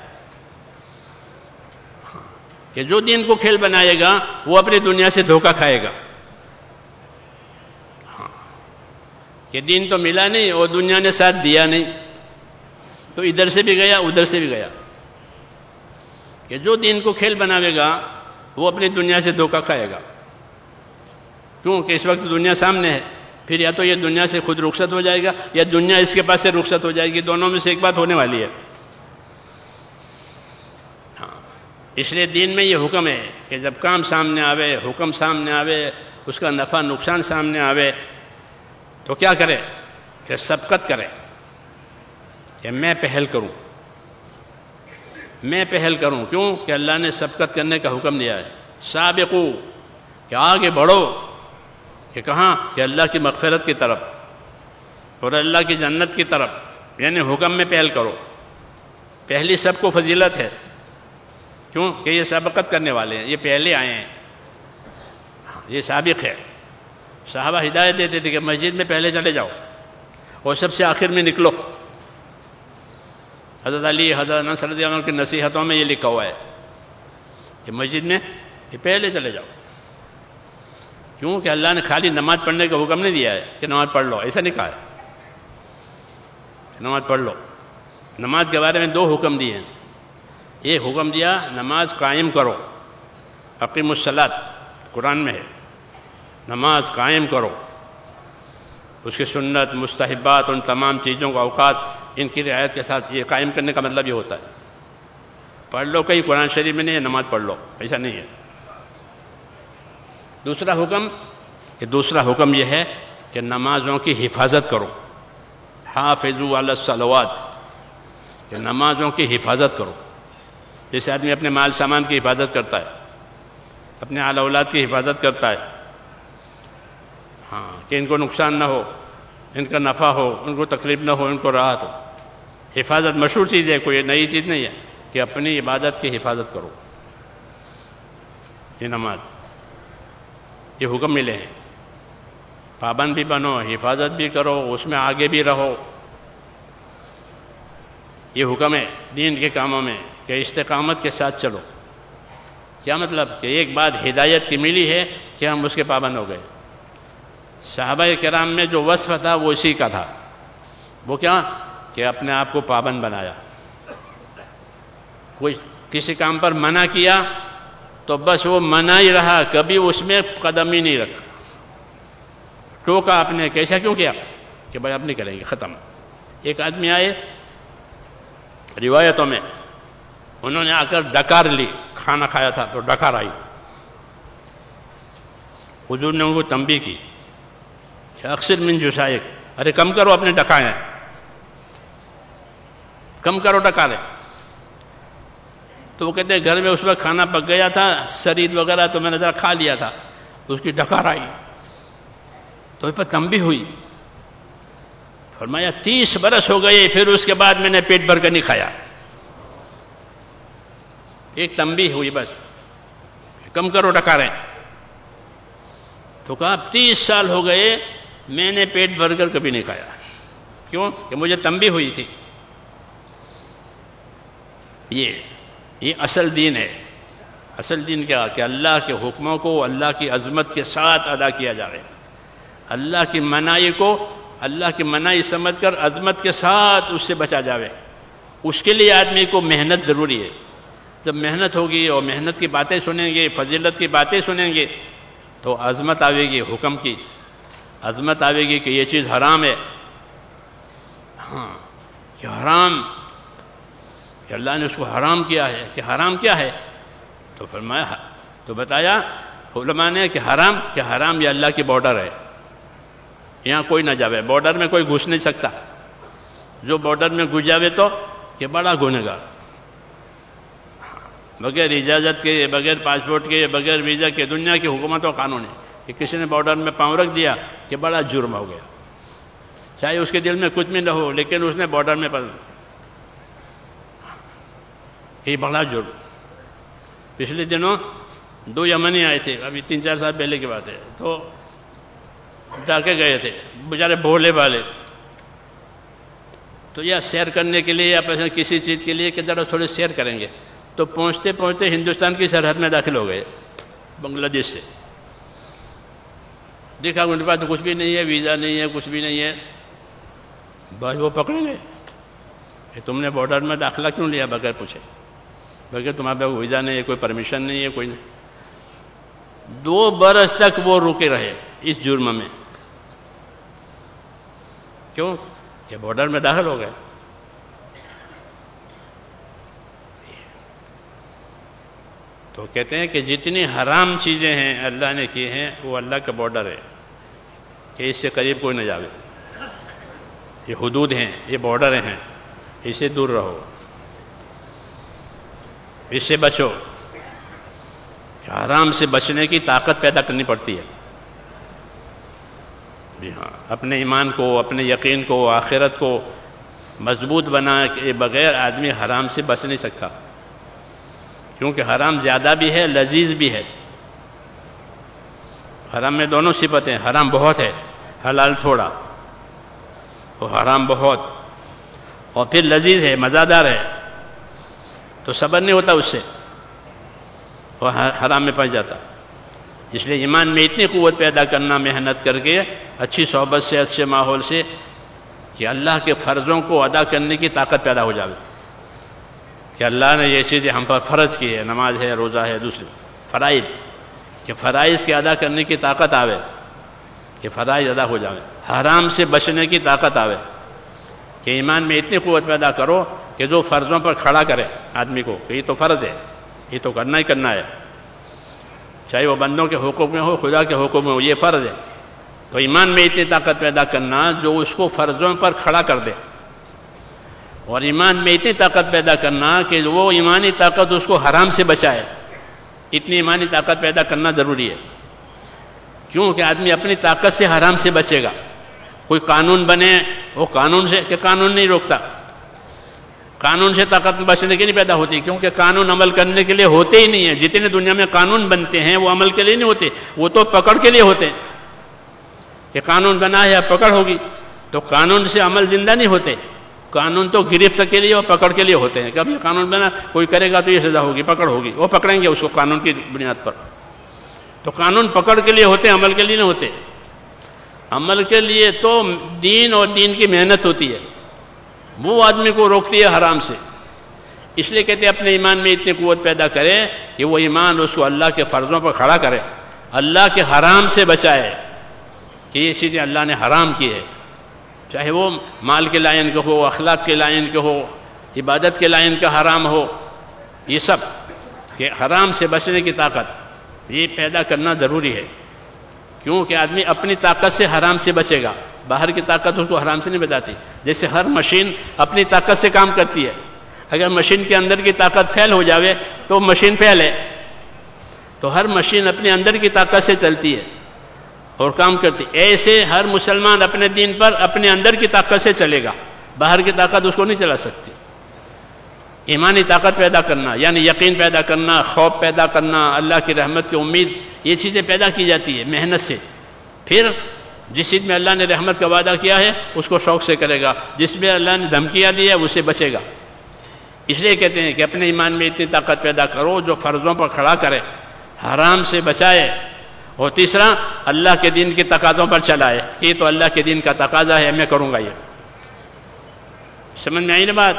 کہ جو دین کو کھیل بنائے گا، وہ اپنی دنیا سے دھوکہ کھائے گا۔ کہ دین تو ملا نہیں اور دنیا نے ساتھ دیا نہیں۔ تو ادھر سے بھی گیا، ادھر سے بھی گیا۔ کہ جو دین کو کھیل بناوے گا، وہ اپنی دنیا سے دھوکہ کھائے گا۔ کیوں؟ کہ اس وقت دنیا سامنے ہے۔ پھر یا تو یہ دنیا سے خود رخصت ہو جائے گا، یا دنیا اس کے پاس سے رخصت ہو جائے گی۔ دونوں میں سے ایک بات ہونے والی ہے۔ ہاں۔ اس لیے دین میں یہ حکم ہے کہ جب کام سامنے آوے، حکم سامنے آوے، اس کا نفع نقصان سامنے آوے۔ تو کیا کرے کہ سبقت کرے کہ میں پہل کروں۔ میں پہل کروں۔ کیوں؟ کہ اللہ نے سبقت کرنے کا حکم دیا ہے۔ سابقو، کہ آگے بڑھو۔ کہ کہاں؟ کہ اللہ کی مغفرت کی طرف اور اللہ کی جنت کی طرف۔ یعنی حکم میں پہل کرو۔ پہلی سب کو فضیلت ہے۔ کیوں؟ کہ یہ سبقت کرنے والے ہیں۔ یہ پہلے آئے ہیں۔ ہاں، یہ سابق ہے۔ صحابہ ہدایت دیتے تھے کہ مسجد میں پہلے چلے جاؤ اور سب سے آخر میں نکلو۔ حضرت علی، حضرت نصر عنہ کی نصیحتوں میں یہ لکھا ہوا ہے کہ مسجد میں یہ پہلے چلے جاؤ۔ کیوں کہ اللہ نے خالی نماز پڑھنے کا حکم نہیں دیا ہے کہ نماز پڑھ لو، ایسا نہیں کہا ہے۔ نماز پڑھ لو۔ نماز کے بارے میں دو حکم دیے ہیں۔ ایک حکم دیا، نماز قائم کرو عقیم السلاد قرآن میں ہے۔ نماز قائم کرو۔ اس کی سنت، مستحبات، ان تمام چیزوں کا اوقات ان کی رعایت کے ساتھ یہ قائم کرنے کا مطلب یہ ہوتا ہے۔ پڑھ لو، کہیں قرآن شریف میں نہیں ہے، نماز پڑھ لو، ایسا نہیں ہے۔ دوسرا حکم، کہ دوسرا حکم یہ ہے کہ نمازوں کی حفاظت کرو۔ حافظ الصلوات، کہ نمازوں کی حفاظت کرو۔ جیسے آدمی اپنے مال سامان کی حفاظت کرتا ہے، اپنے اعلی اولاد کی حفاظت کرتا ہے ہاں کہ ان کو نقصان نہ ہو، ان کا نفع ہو، ان کو تکلیف نہ ہو، ان کو راحت ہو۔ حفاظت مشہور چیز ہے، کوئی نئی چیز نہیں ہے کہ اپنی عبادت کی حفاظت کرو۔ یہ نماز، یہ حکم ملے ہیں۔ پابند بھی بنو، حفاظت بھی کرو، اس میں آگے بھی رہو۔ یہ حکم ہے دین کے کاموں میں کہ استقامت کے ساتھ چلو۔ کیا مطلب؟ کہ ایک بات ہدایت کی ملی ہے کہ ہم اس کے پابند ہو گئے؟ صحابہ کرام میں جو وصف تھا وہ اسی کا تھا۔ وہ کیا؟ کہ اپنے آپ کو پابند بنایا۔ کوئی کسی کام پر منع کیا تو بس وہ منع ہی رہا، کبھی اس میں قدم ہی نہیں رکھا۔ ٹوکا آپ نے کیسا کیوں کیا؟ کہ بھائی آپ نہیں کریں گے، ختم۔ ایک آدمی آئے روایتوں میں، انہوں نے آ کر ڈکار لی، کھانا کھایا تھا تو ڈکار آئی۔ حضور نے ان کو تمبی کی۔ اکثر من جسائق ارے کم کرو اپنے ڈکائیں کم کرو ڈکارے تو وہ کہتے ہیں گھر میں اس وقت کھانا پک گیا تھا شرید وغیرہ تو میں نے ذرا کھا لیا تھا۔ اس کی ڈکار آئی۔ تو اس پر تمبی ہوئی۔ فرمایا، تیس برس ہو گئے، پھر اس کے بعد میں نے پیٹ بھر کر نہیں کھایا۔ ایک تمبی ہوئی بس۔ کم کرو ڈکاریں تو کہا تیس سال ہو گئے میں نے پیٹ بھر کر کبھی نہیں کھایا۔ کیوں؟ کہ مجھے تمبی ہوئی تھی۔ یہ یہ اصل دین ہے۔ اصل دین کیا؟ کہ اللہ کے حکموں کو، اللہ کی عظمت کے ساتھ ادا کیا جائے اللہ کی منائی کو، اللہ کی منائی سمجھ کر عظمت کے ساتھ اس سے بچا جاوے۔ اس کے لیے آدمی کو محنت ضروری ہے۔ جب محنت ہوگی اور محنت کی باتیں سنیں گے، فضیلت کی باتیں سنیں گے، تو عظمت آئے گی حکم کی۔ عظمت آئے گی کہ یہ چیز حرام ہے۔ ہاں کہ حرام۔ کہ اللہ نے اس کو حرام کیا ہے، کہ حرام کیا ہے۔ تو فرمایا، تو بتایا علماء نے کہ حرام کہ حرام یہ اللہ کی بارڈر ہے۔ یہاں کوئی نہ جاوے بارڈر میں کوئی گھس نہیں سکتا۔ جو بارڈر میں گھس جاوے تو کہ بڑا گنے بغیر اجازت کے، بغیر پاسپورٹ کے، بغیر ویزا کے، دنیا کی حکومت و قانون ہے کہ کسی نے بارڈر میں پاؤں رکھ دیا کہ بڑا جرم ہو گیا۔ چاہے اس کے دل میں کچھ بھی نہ ہو، لیکن اس نے بارڈر میں یہ بڑا جرم۔ پچھلے دنوں دو یمنی آئے تھے، ابھی تین چار سال پہلے کی بات ہے۔ تو جا کے گئے تھے بیچارے بھولے والے۔ تو یا سیر کرنے کے لیے یا پیسے کسی چیز کے لیے کہ ذرا تھوڑے سیر کریں گے۔ تو پہنچتے پہنچتے ہندوستان کی سرحد میں داخل ہو گئے، بنگلہ دیش سے۔ دیکھا ان کے پاس تو کچھ بھی نہیں ہے، ویزا نہیں ہے، کچھ بھی نہیں ہے۔ بس وہ پکڑیں گے کہ تم نے بارڈر میں داخلہ کیوں لیا؟ بغیر پوچھے۔ بغیر تمہارے پاس ویزا نہیں ہے، کوئی پرمیشن نہیں ہے، کوئی نہیں۔ دو برس تک وہ روکے رہے اس جرم میں۔ کیوں؟ کہ بارڈر میں داخل ہو گئے۔ تو کہتے ہیں کہ جتنی حرام چیزیں ہیں، اللہ نے کی ہیں، وہ اللہ کا بارڈر ہے۔ کہ اس سے قریب کوئی نہ جاوے۔ یہ حدود ہیں، یہ بارڈر ہیں، اس سے دور رہو۔ اس سے بچو۔ حرام سے بچنے کی طاقت پیدا کرنی پڑتی ہے۔ جی ہاں اپنے ایمان کو، اپنے یقین کو، آخرت کو مضبوط بنا کے بغیر آدمی حرام سے بچ نہیں سکتا۔ کیونکہ حرام زیادہ بھی ہے، لذیذ بھی ہے۔ حرام میں دونوں صفتیں، حرام بہت ہے، حلال تھوڑا۔ وہ حرام بہت۔ اور پھر لذیذ ہے، مزادار ہے۔ تو صبر نہیں ہوتا اس سے۔ وہ حرام میں پہنچ جاتا۔ اس لیے ایمان میں اتنی قوت پیدا کرنا، محنت کر کے اچھی صحبت سے، اچھے ماحول سے کہ اللہ کے فرضوں کو ادا کرنے کی طاقت پیدا ہو جائے کہ اللہ نے یہ چیزیں ہم پر فرض کی ہے، نماز ہے، روزہ ہے دوسری فرائض۔ کہ فرائض کی ادا کرنے کی طاقت آوے، کہ فرائض ادا ہو جائے حرام سے بچنے کی طاقت آوے، کہ ایمان میں اتنی قوت پیدا کرو کہ جو فرضوں پر کھڑا کرے آدمی کو، کہ یہ تو فرض ہے، یہ تو کرنا ہی کرنا ہے۔ چاہے وہ بندوں کے حقوق میں ہو، خدا کے حقوق میں ہو، یہ فرض ہے۔ تو ایمان میں اتنی طاقت پیدا کرنا جو اس کو فرضوں پر کھڑا کر دے۔ اور ایمان میں اتنی طاقت پیدا کرنا کہ وہ ایمانی طاقت اس کو حرام سے بچائے۔ اتنی ایمانی طاقت پیدا کرنا ضروری ہے۔ کیوں کہ آدمی اپنی طاقت سے حرام سے بچے گا۔ کوئی قانون بنے، وہ قانون سے، کہ قانون نہیں روکتا۔ قانون سے طاقت بچنے کی نہیں پیدا ہوتی، کیونکہ قانون عمل کرنے کے لیے ہوتے ہی نہیں ہیں۔ جتنے دنیا میں قانون بنتے ہیں، وہ عمل کے لیے نہیں ہوتے، وہ تو پکڑ کے لیے ہوتے۔ ہیں کہ قانون بنا ہے پکڑ ہوگی، تو قانون سے عمل زندہ نہیں ہوتے۔ قانون تو گرفت کے لیے اور پکڑ کے لیے ہوتے ہیں۔ کہ اب یہ قانون بنا، کوئی کرے گا تو یہ سزا ہوگی، پکڑ ہوگی۔ وہ پکڑیں گے اس کو قانون کی بنیاد پر۔ تو قانون پکڑ کے لیے ہوتے ہیں عمل کے لیے نہیں ہوتے۔ عمل کے لیے تو دین اور دین کی محنت ہوتی ہے۔ وہ آدمی کو روکتی ہے حرام سے۔ اس لیے کہتے ہیں اپنے ایمان میں اتنی قوت پیدا کرے کہ وہ ایمان اس کو اللہ کے فرضوں پر کھڑا کرے۔ اللہ کے حرام سے بچائے کہ یہ چیزیں اللہ نے حرام کی ہے۔ چاہے وہ مال کے لائن کے ہو، اخلاق کے لائن کے ہو، عبادت کے لائن کا حرام ہو، یہ سب کہ حرام سے بچنے کی طاقت، یہ پیدا کرنا ضروری ہے۔ کیونکہ آدمی اپنی طاقت سے حرام سے بچے گا۔ باہر کی طاقت اس کو حرام سے نہیں بتاتی جیسے ہر مشین اپنی طاقت سے کام کرتی ہے۔ اگر مشین کے اندر کی طاقت فیل ہو جاوے تو مشین فیل ہے۔ تو ہر مشین اپنے اندر کی طاقت سے چلتی ہے۔ اور کام کرتی ایسے ہر مسلمان اپنے دین پر اپنے اندر کی طاقت سے چلے گا باہر کی طاقت اس کو نہیں چلا سکتی ایمانی طاقت پیدا کرنا یعنی یقین پیدا کرنا خوف پیدا کرنا اللہ کی رحمت کی امید یہ چیزیں پیدا کی جاتی ہے محنت سے پھر جس چیز میں اللہ نے رحمت کا وعدہ کیا ہے اس کو شوق سے کرے گا جس میں اللہ نے دھمکیاں دی ہے اسے بچے گا اس لیے کہتے ہیں کہ اپنے ایمان میں اتنی طاقت پیدا کرو جو فرضوں پر کھڑا کرے حرام سے بچائے اور تیسرا، اللہ کے دین کے تقاضوں پر چلائے۔ کہ تو اللہ کے دین کا تقاضا ہے، میں کروں گا یہ۔ سمجھ میں آئی نا بات؟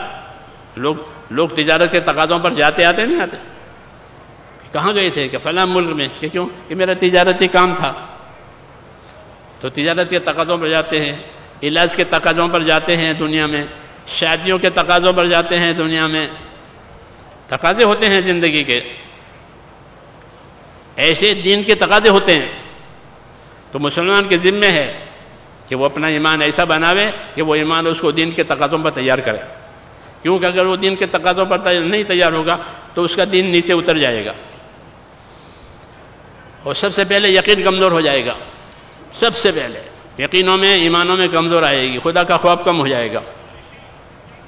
لوگ لوگ تجارت کے تقاضوں پر جاتے آتے نہیں آتے؟ کہاں گئے تھے؟ کہ فلاں ملک میں، کہ کیوں؟ کہ میرا تجارتی کام تھا۔ تو تجارت کے تقاضوں پر جاتے ہیں، علاج کے تقاضوں پر جاتے ہیں دنیا میں، شادیوں کے تقاضوں پر جاتے ہیں دنیا میں۔ تقاضے ہوتے ہیں زندگی کے۔ ایسے دین کے تقاضے ہوتے ہیں۔ تو مسلمان کے ذمے ہے کہ وہ اپنا ایمان ایسا بناوے کہ وہ ایمان اس کو دین کے تقاضوں پر تیار کرے۔ کیونکہ اگر وہ دین کے تقاضوں پر نہیں تیار ہوگا تو اس کا دین نیچے اتر جائے گا۔ اور سب سے پہلے یقین کمزور ہو جائے گا۔ سب سے پہلے یقینوں میں، ایمانوں میں کمزور آئے گی۔ خدا کا خواب کم ہو جائے گا۔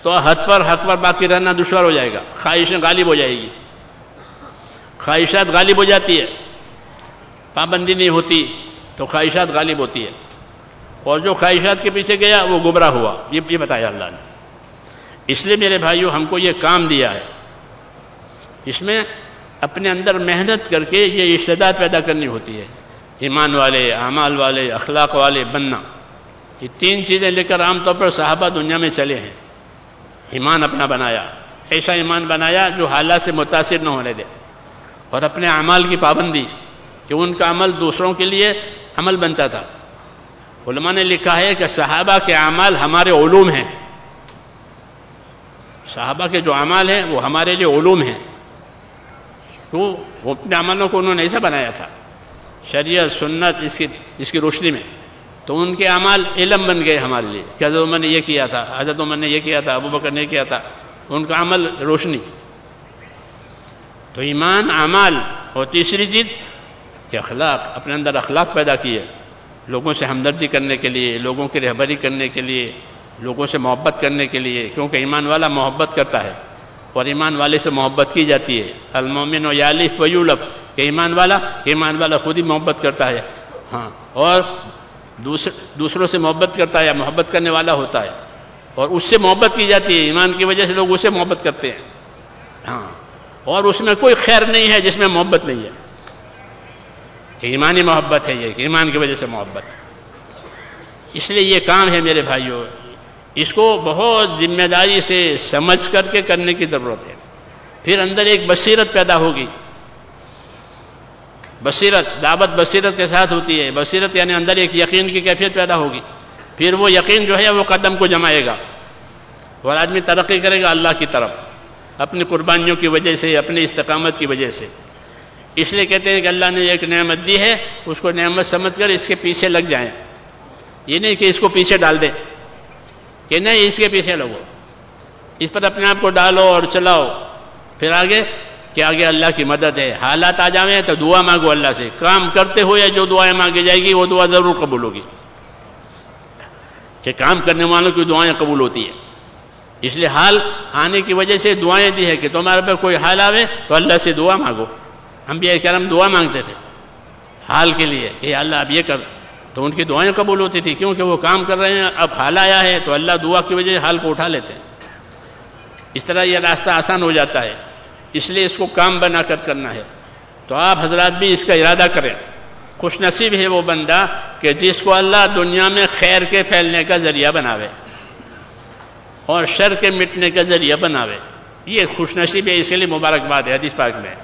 تو حد پر، حق پر باقی رہنا دشوار ہو جائے گا۔ خواہشیں غالب ہو جائے گی۔ خواہشات غالب ہو جاتی ہے۔ پابندی نہیں ہوتی تو خواہشات غالب ہوتی ہے۔ اور جو خواہشات کے پیچھے گیا وہ گمراہ ہوا۔ یہ بتایا اللہ نے۔ اس لیے میرے بھائیوں ہم کو یہ کام دیا ہے۔ اس میں اپنے اندر محنت کر کے یہ استداد پیدا کرنی ہوتی ہے۔ ایمان والے، اعمال والے، اخلاق والے، بننا۔ یہ تین چیزیں لے کر عام طور پر صحابہ دنیا میں چلے ہیں۔ ایمان اپنا بنایا۔ ایسا ایمان بنایا جو حالات سے متاثر نہ ہونے دے۔ اور اپنے اعمال کی پابندی کہ ان کا عمل دوسروں کے لیے عمل بنتا تھا۔ علماء نے لکھا ہے کہ صحابہ کے اعمال ہمارے علوم ہیں۔ صحابہ کے جو اعمال ہیں وہ ہمارے لیے علوم ہیں۔ تو وہ اپنے عملوں کو انہوں نے ایسا بنایا تھا۔ شریعت، سنت، اس کی اس کی روشنی میں۔ تو ان کے اعمال علم بن گئے ہمارے لیے۔ کہ حضرت عمر نے یہ کیا تھا، حضرت عمر نے یہ کیا تھا، ابو بکر نے کیا تھا۔ ان کا عمل روشنی۔ تو ایمان، اعمال اور تیسری چیز کہ اخلاق، اپنے اندر اخلاق پیدا کیے۔ لوگوں سے ہمدردی کرنے کے لیے، لوگوں کی رہبری کرنے کے لیے، لوگوں سے محبت کرنے کے لیے، کیونکہ ایمان والا محبت کرتا ہے اور ایمان والے سے محبت کی جاتی ہے۔ المومن و یالف ویولف کہ ایمان والا، کہ ایمان والا خود ہی محبت کرتا ہے۔ ہاں اور دوسروں سے محبت کرتا ہے یا محبت کرنے والا ہوتا ہے۔ اور اس سے محبت کی جاتی ہے، ایمان کی وجہ سے لوگ اسے محبت کرتے ہیں۔ ہاں۔ اور اس میں کوئی خیر نہیں ہے جس میں محبت نہیں ہے۔ کہ ایمانی محبت ہے یہ کہ ایمان کی وجہ سے محبت۔ اس لیے یہ کام ہے میرے بھائیوں اس کو بہت ذمہ داری سے سمجھ کر کے کرنے کی ضرورت ہے۔ پھر اندر ایک بصیرت پیدا ہوگی۔ بصیرت، دعوت بصیرت کے ساتھ ہوتی ہے۔ بصیرت یعنی اندر ایک یقین کی کیفیت پیدا ہوگی۔ پھر وہ یقین جو ہے وہ قدم کو جمائے گا۔ اور آدمی ترقی کرے گا اللہ کی طرف۔ اپنی قربانیوں کی وجہ سے، اپنی استقامت کی وجہ سے۔ اس لیے کہتے ہیں کہ اللہ نے ایک نعمت دی ہے، اس کو نعمت سمجھ کر اس کے پیچھے لگ جائیں۔ یہ نہیں کہ اس کو پیچھے ڈال دیں، کہ نہیں، اس کے پیچھے لگو۔ اس پر اپنے آپ کو ڈالو اور چلاؤ۔ پھر آگے، کہ آگے اللہ کی مدد ہے۔ حالات آ جاویں تو دعا مانگو اللہ سے۔ کام کرتے ہوئے جو دعائیں مانگی جائے گی، وہ دعا ضرور قبول ہوگی۔ کہ کام کرنے والوں کی دعائیں قبول ہوتی ہیں۔ اس لیے حال آنے کی وجہ سے دعائیں دی ہے کہ تمہارے پہ کوئی حال آوے تو اللہ سے دعا مانگو۔ ہم بھی کرم دعا مانگتے تھے۔ حال کے لیے کہ اللہ اب یہ کر۔ تو ان کی دعائیں قبول ہوتی تھی کیونکہ وہ کام کر رہے ہیں۔ اب حال آیا ہے تو اللہ دعا کی وجہ سے حال کو اٹھا لیتے ہیں۔ اس طرح یہ راستہ آسان ہو جاتا ہے۔ اس لیے اس کو کام بنا کر کرنا ہے۔ تو آپ حضرات بھی اس کا ارادہ کریں۔ خوش نصیب ہے وہ بندہ کہ جس کو اللہ دنیا میں خیر کے پھیلنے کا ذریعہ بناوے۔ اور شر کے مٹنے کا ذریعہ بناوے۔ یہ خوش نصیب ہے اسی لیے مبارکباد ہے حدیث پاک میں۔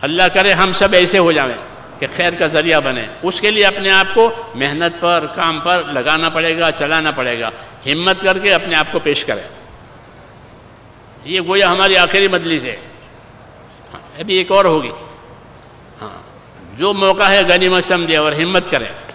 اللہ کرے ہم سب ایسے ہو جائیں کہ خیر کا ذریعہ بنے۔ اس کے لیے اپنے آپ کو محنت پر، کام پر لگانا پڑے گا، چلانا پڑے گا۔ ہمت کر کے اپنے آپ کو پیش کرے۔ یہ گویا ہماری آخری مجلس ہے۔ ہاں، ابھی ایک اور ہوگی۔ ہاں جو موقع ہے، غنیمت سمجھے اور ہمت کریں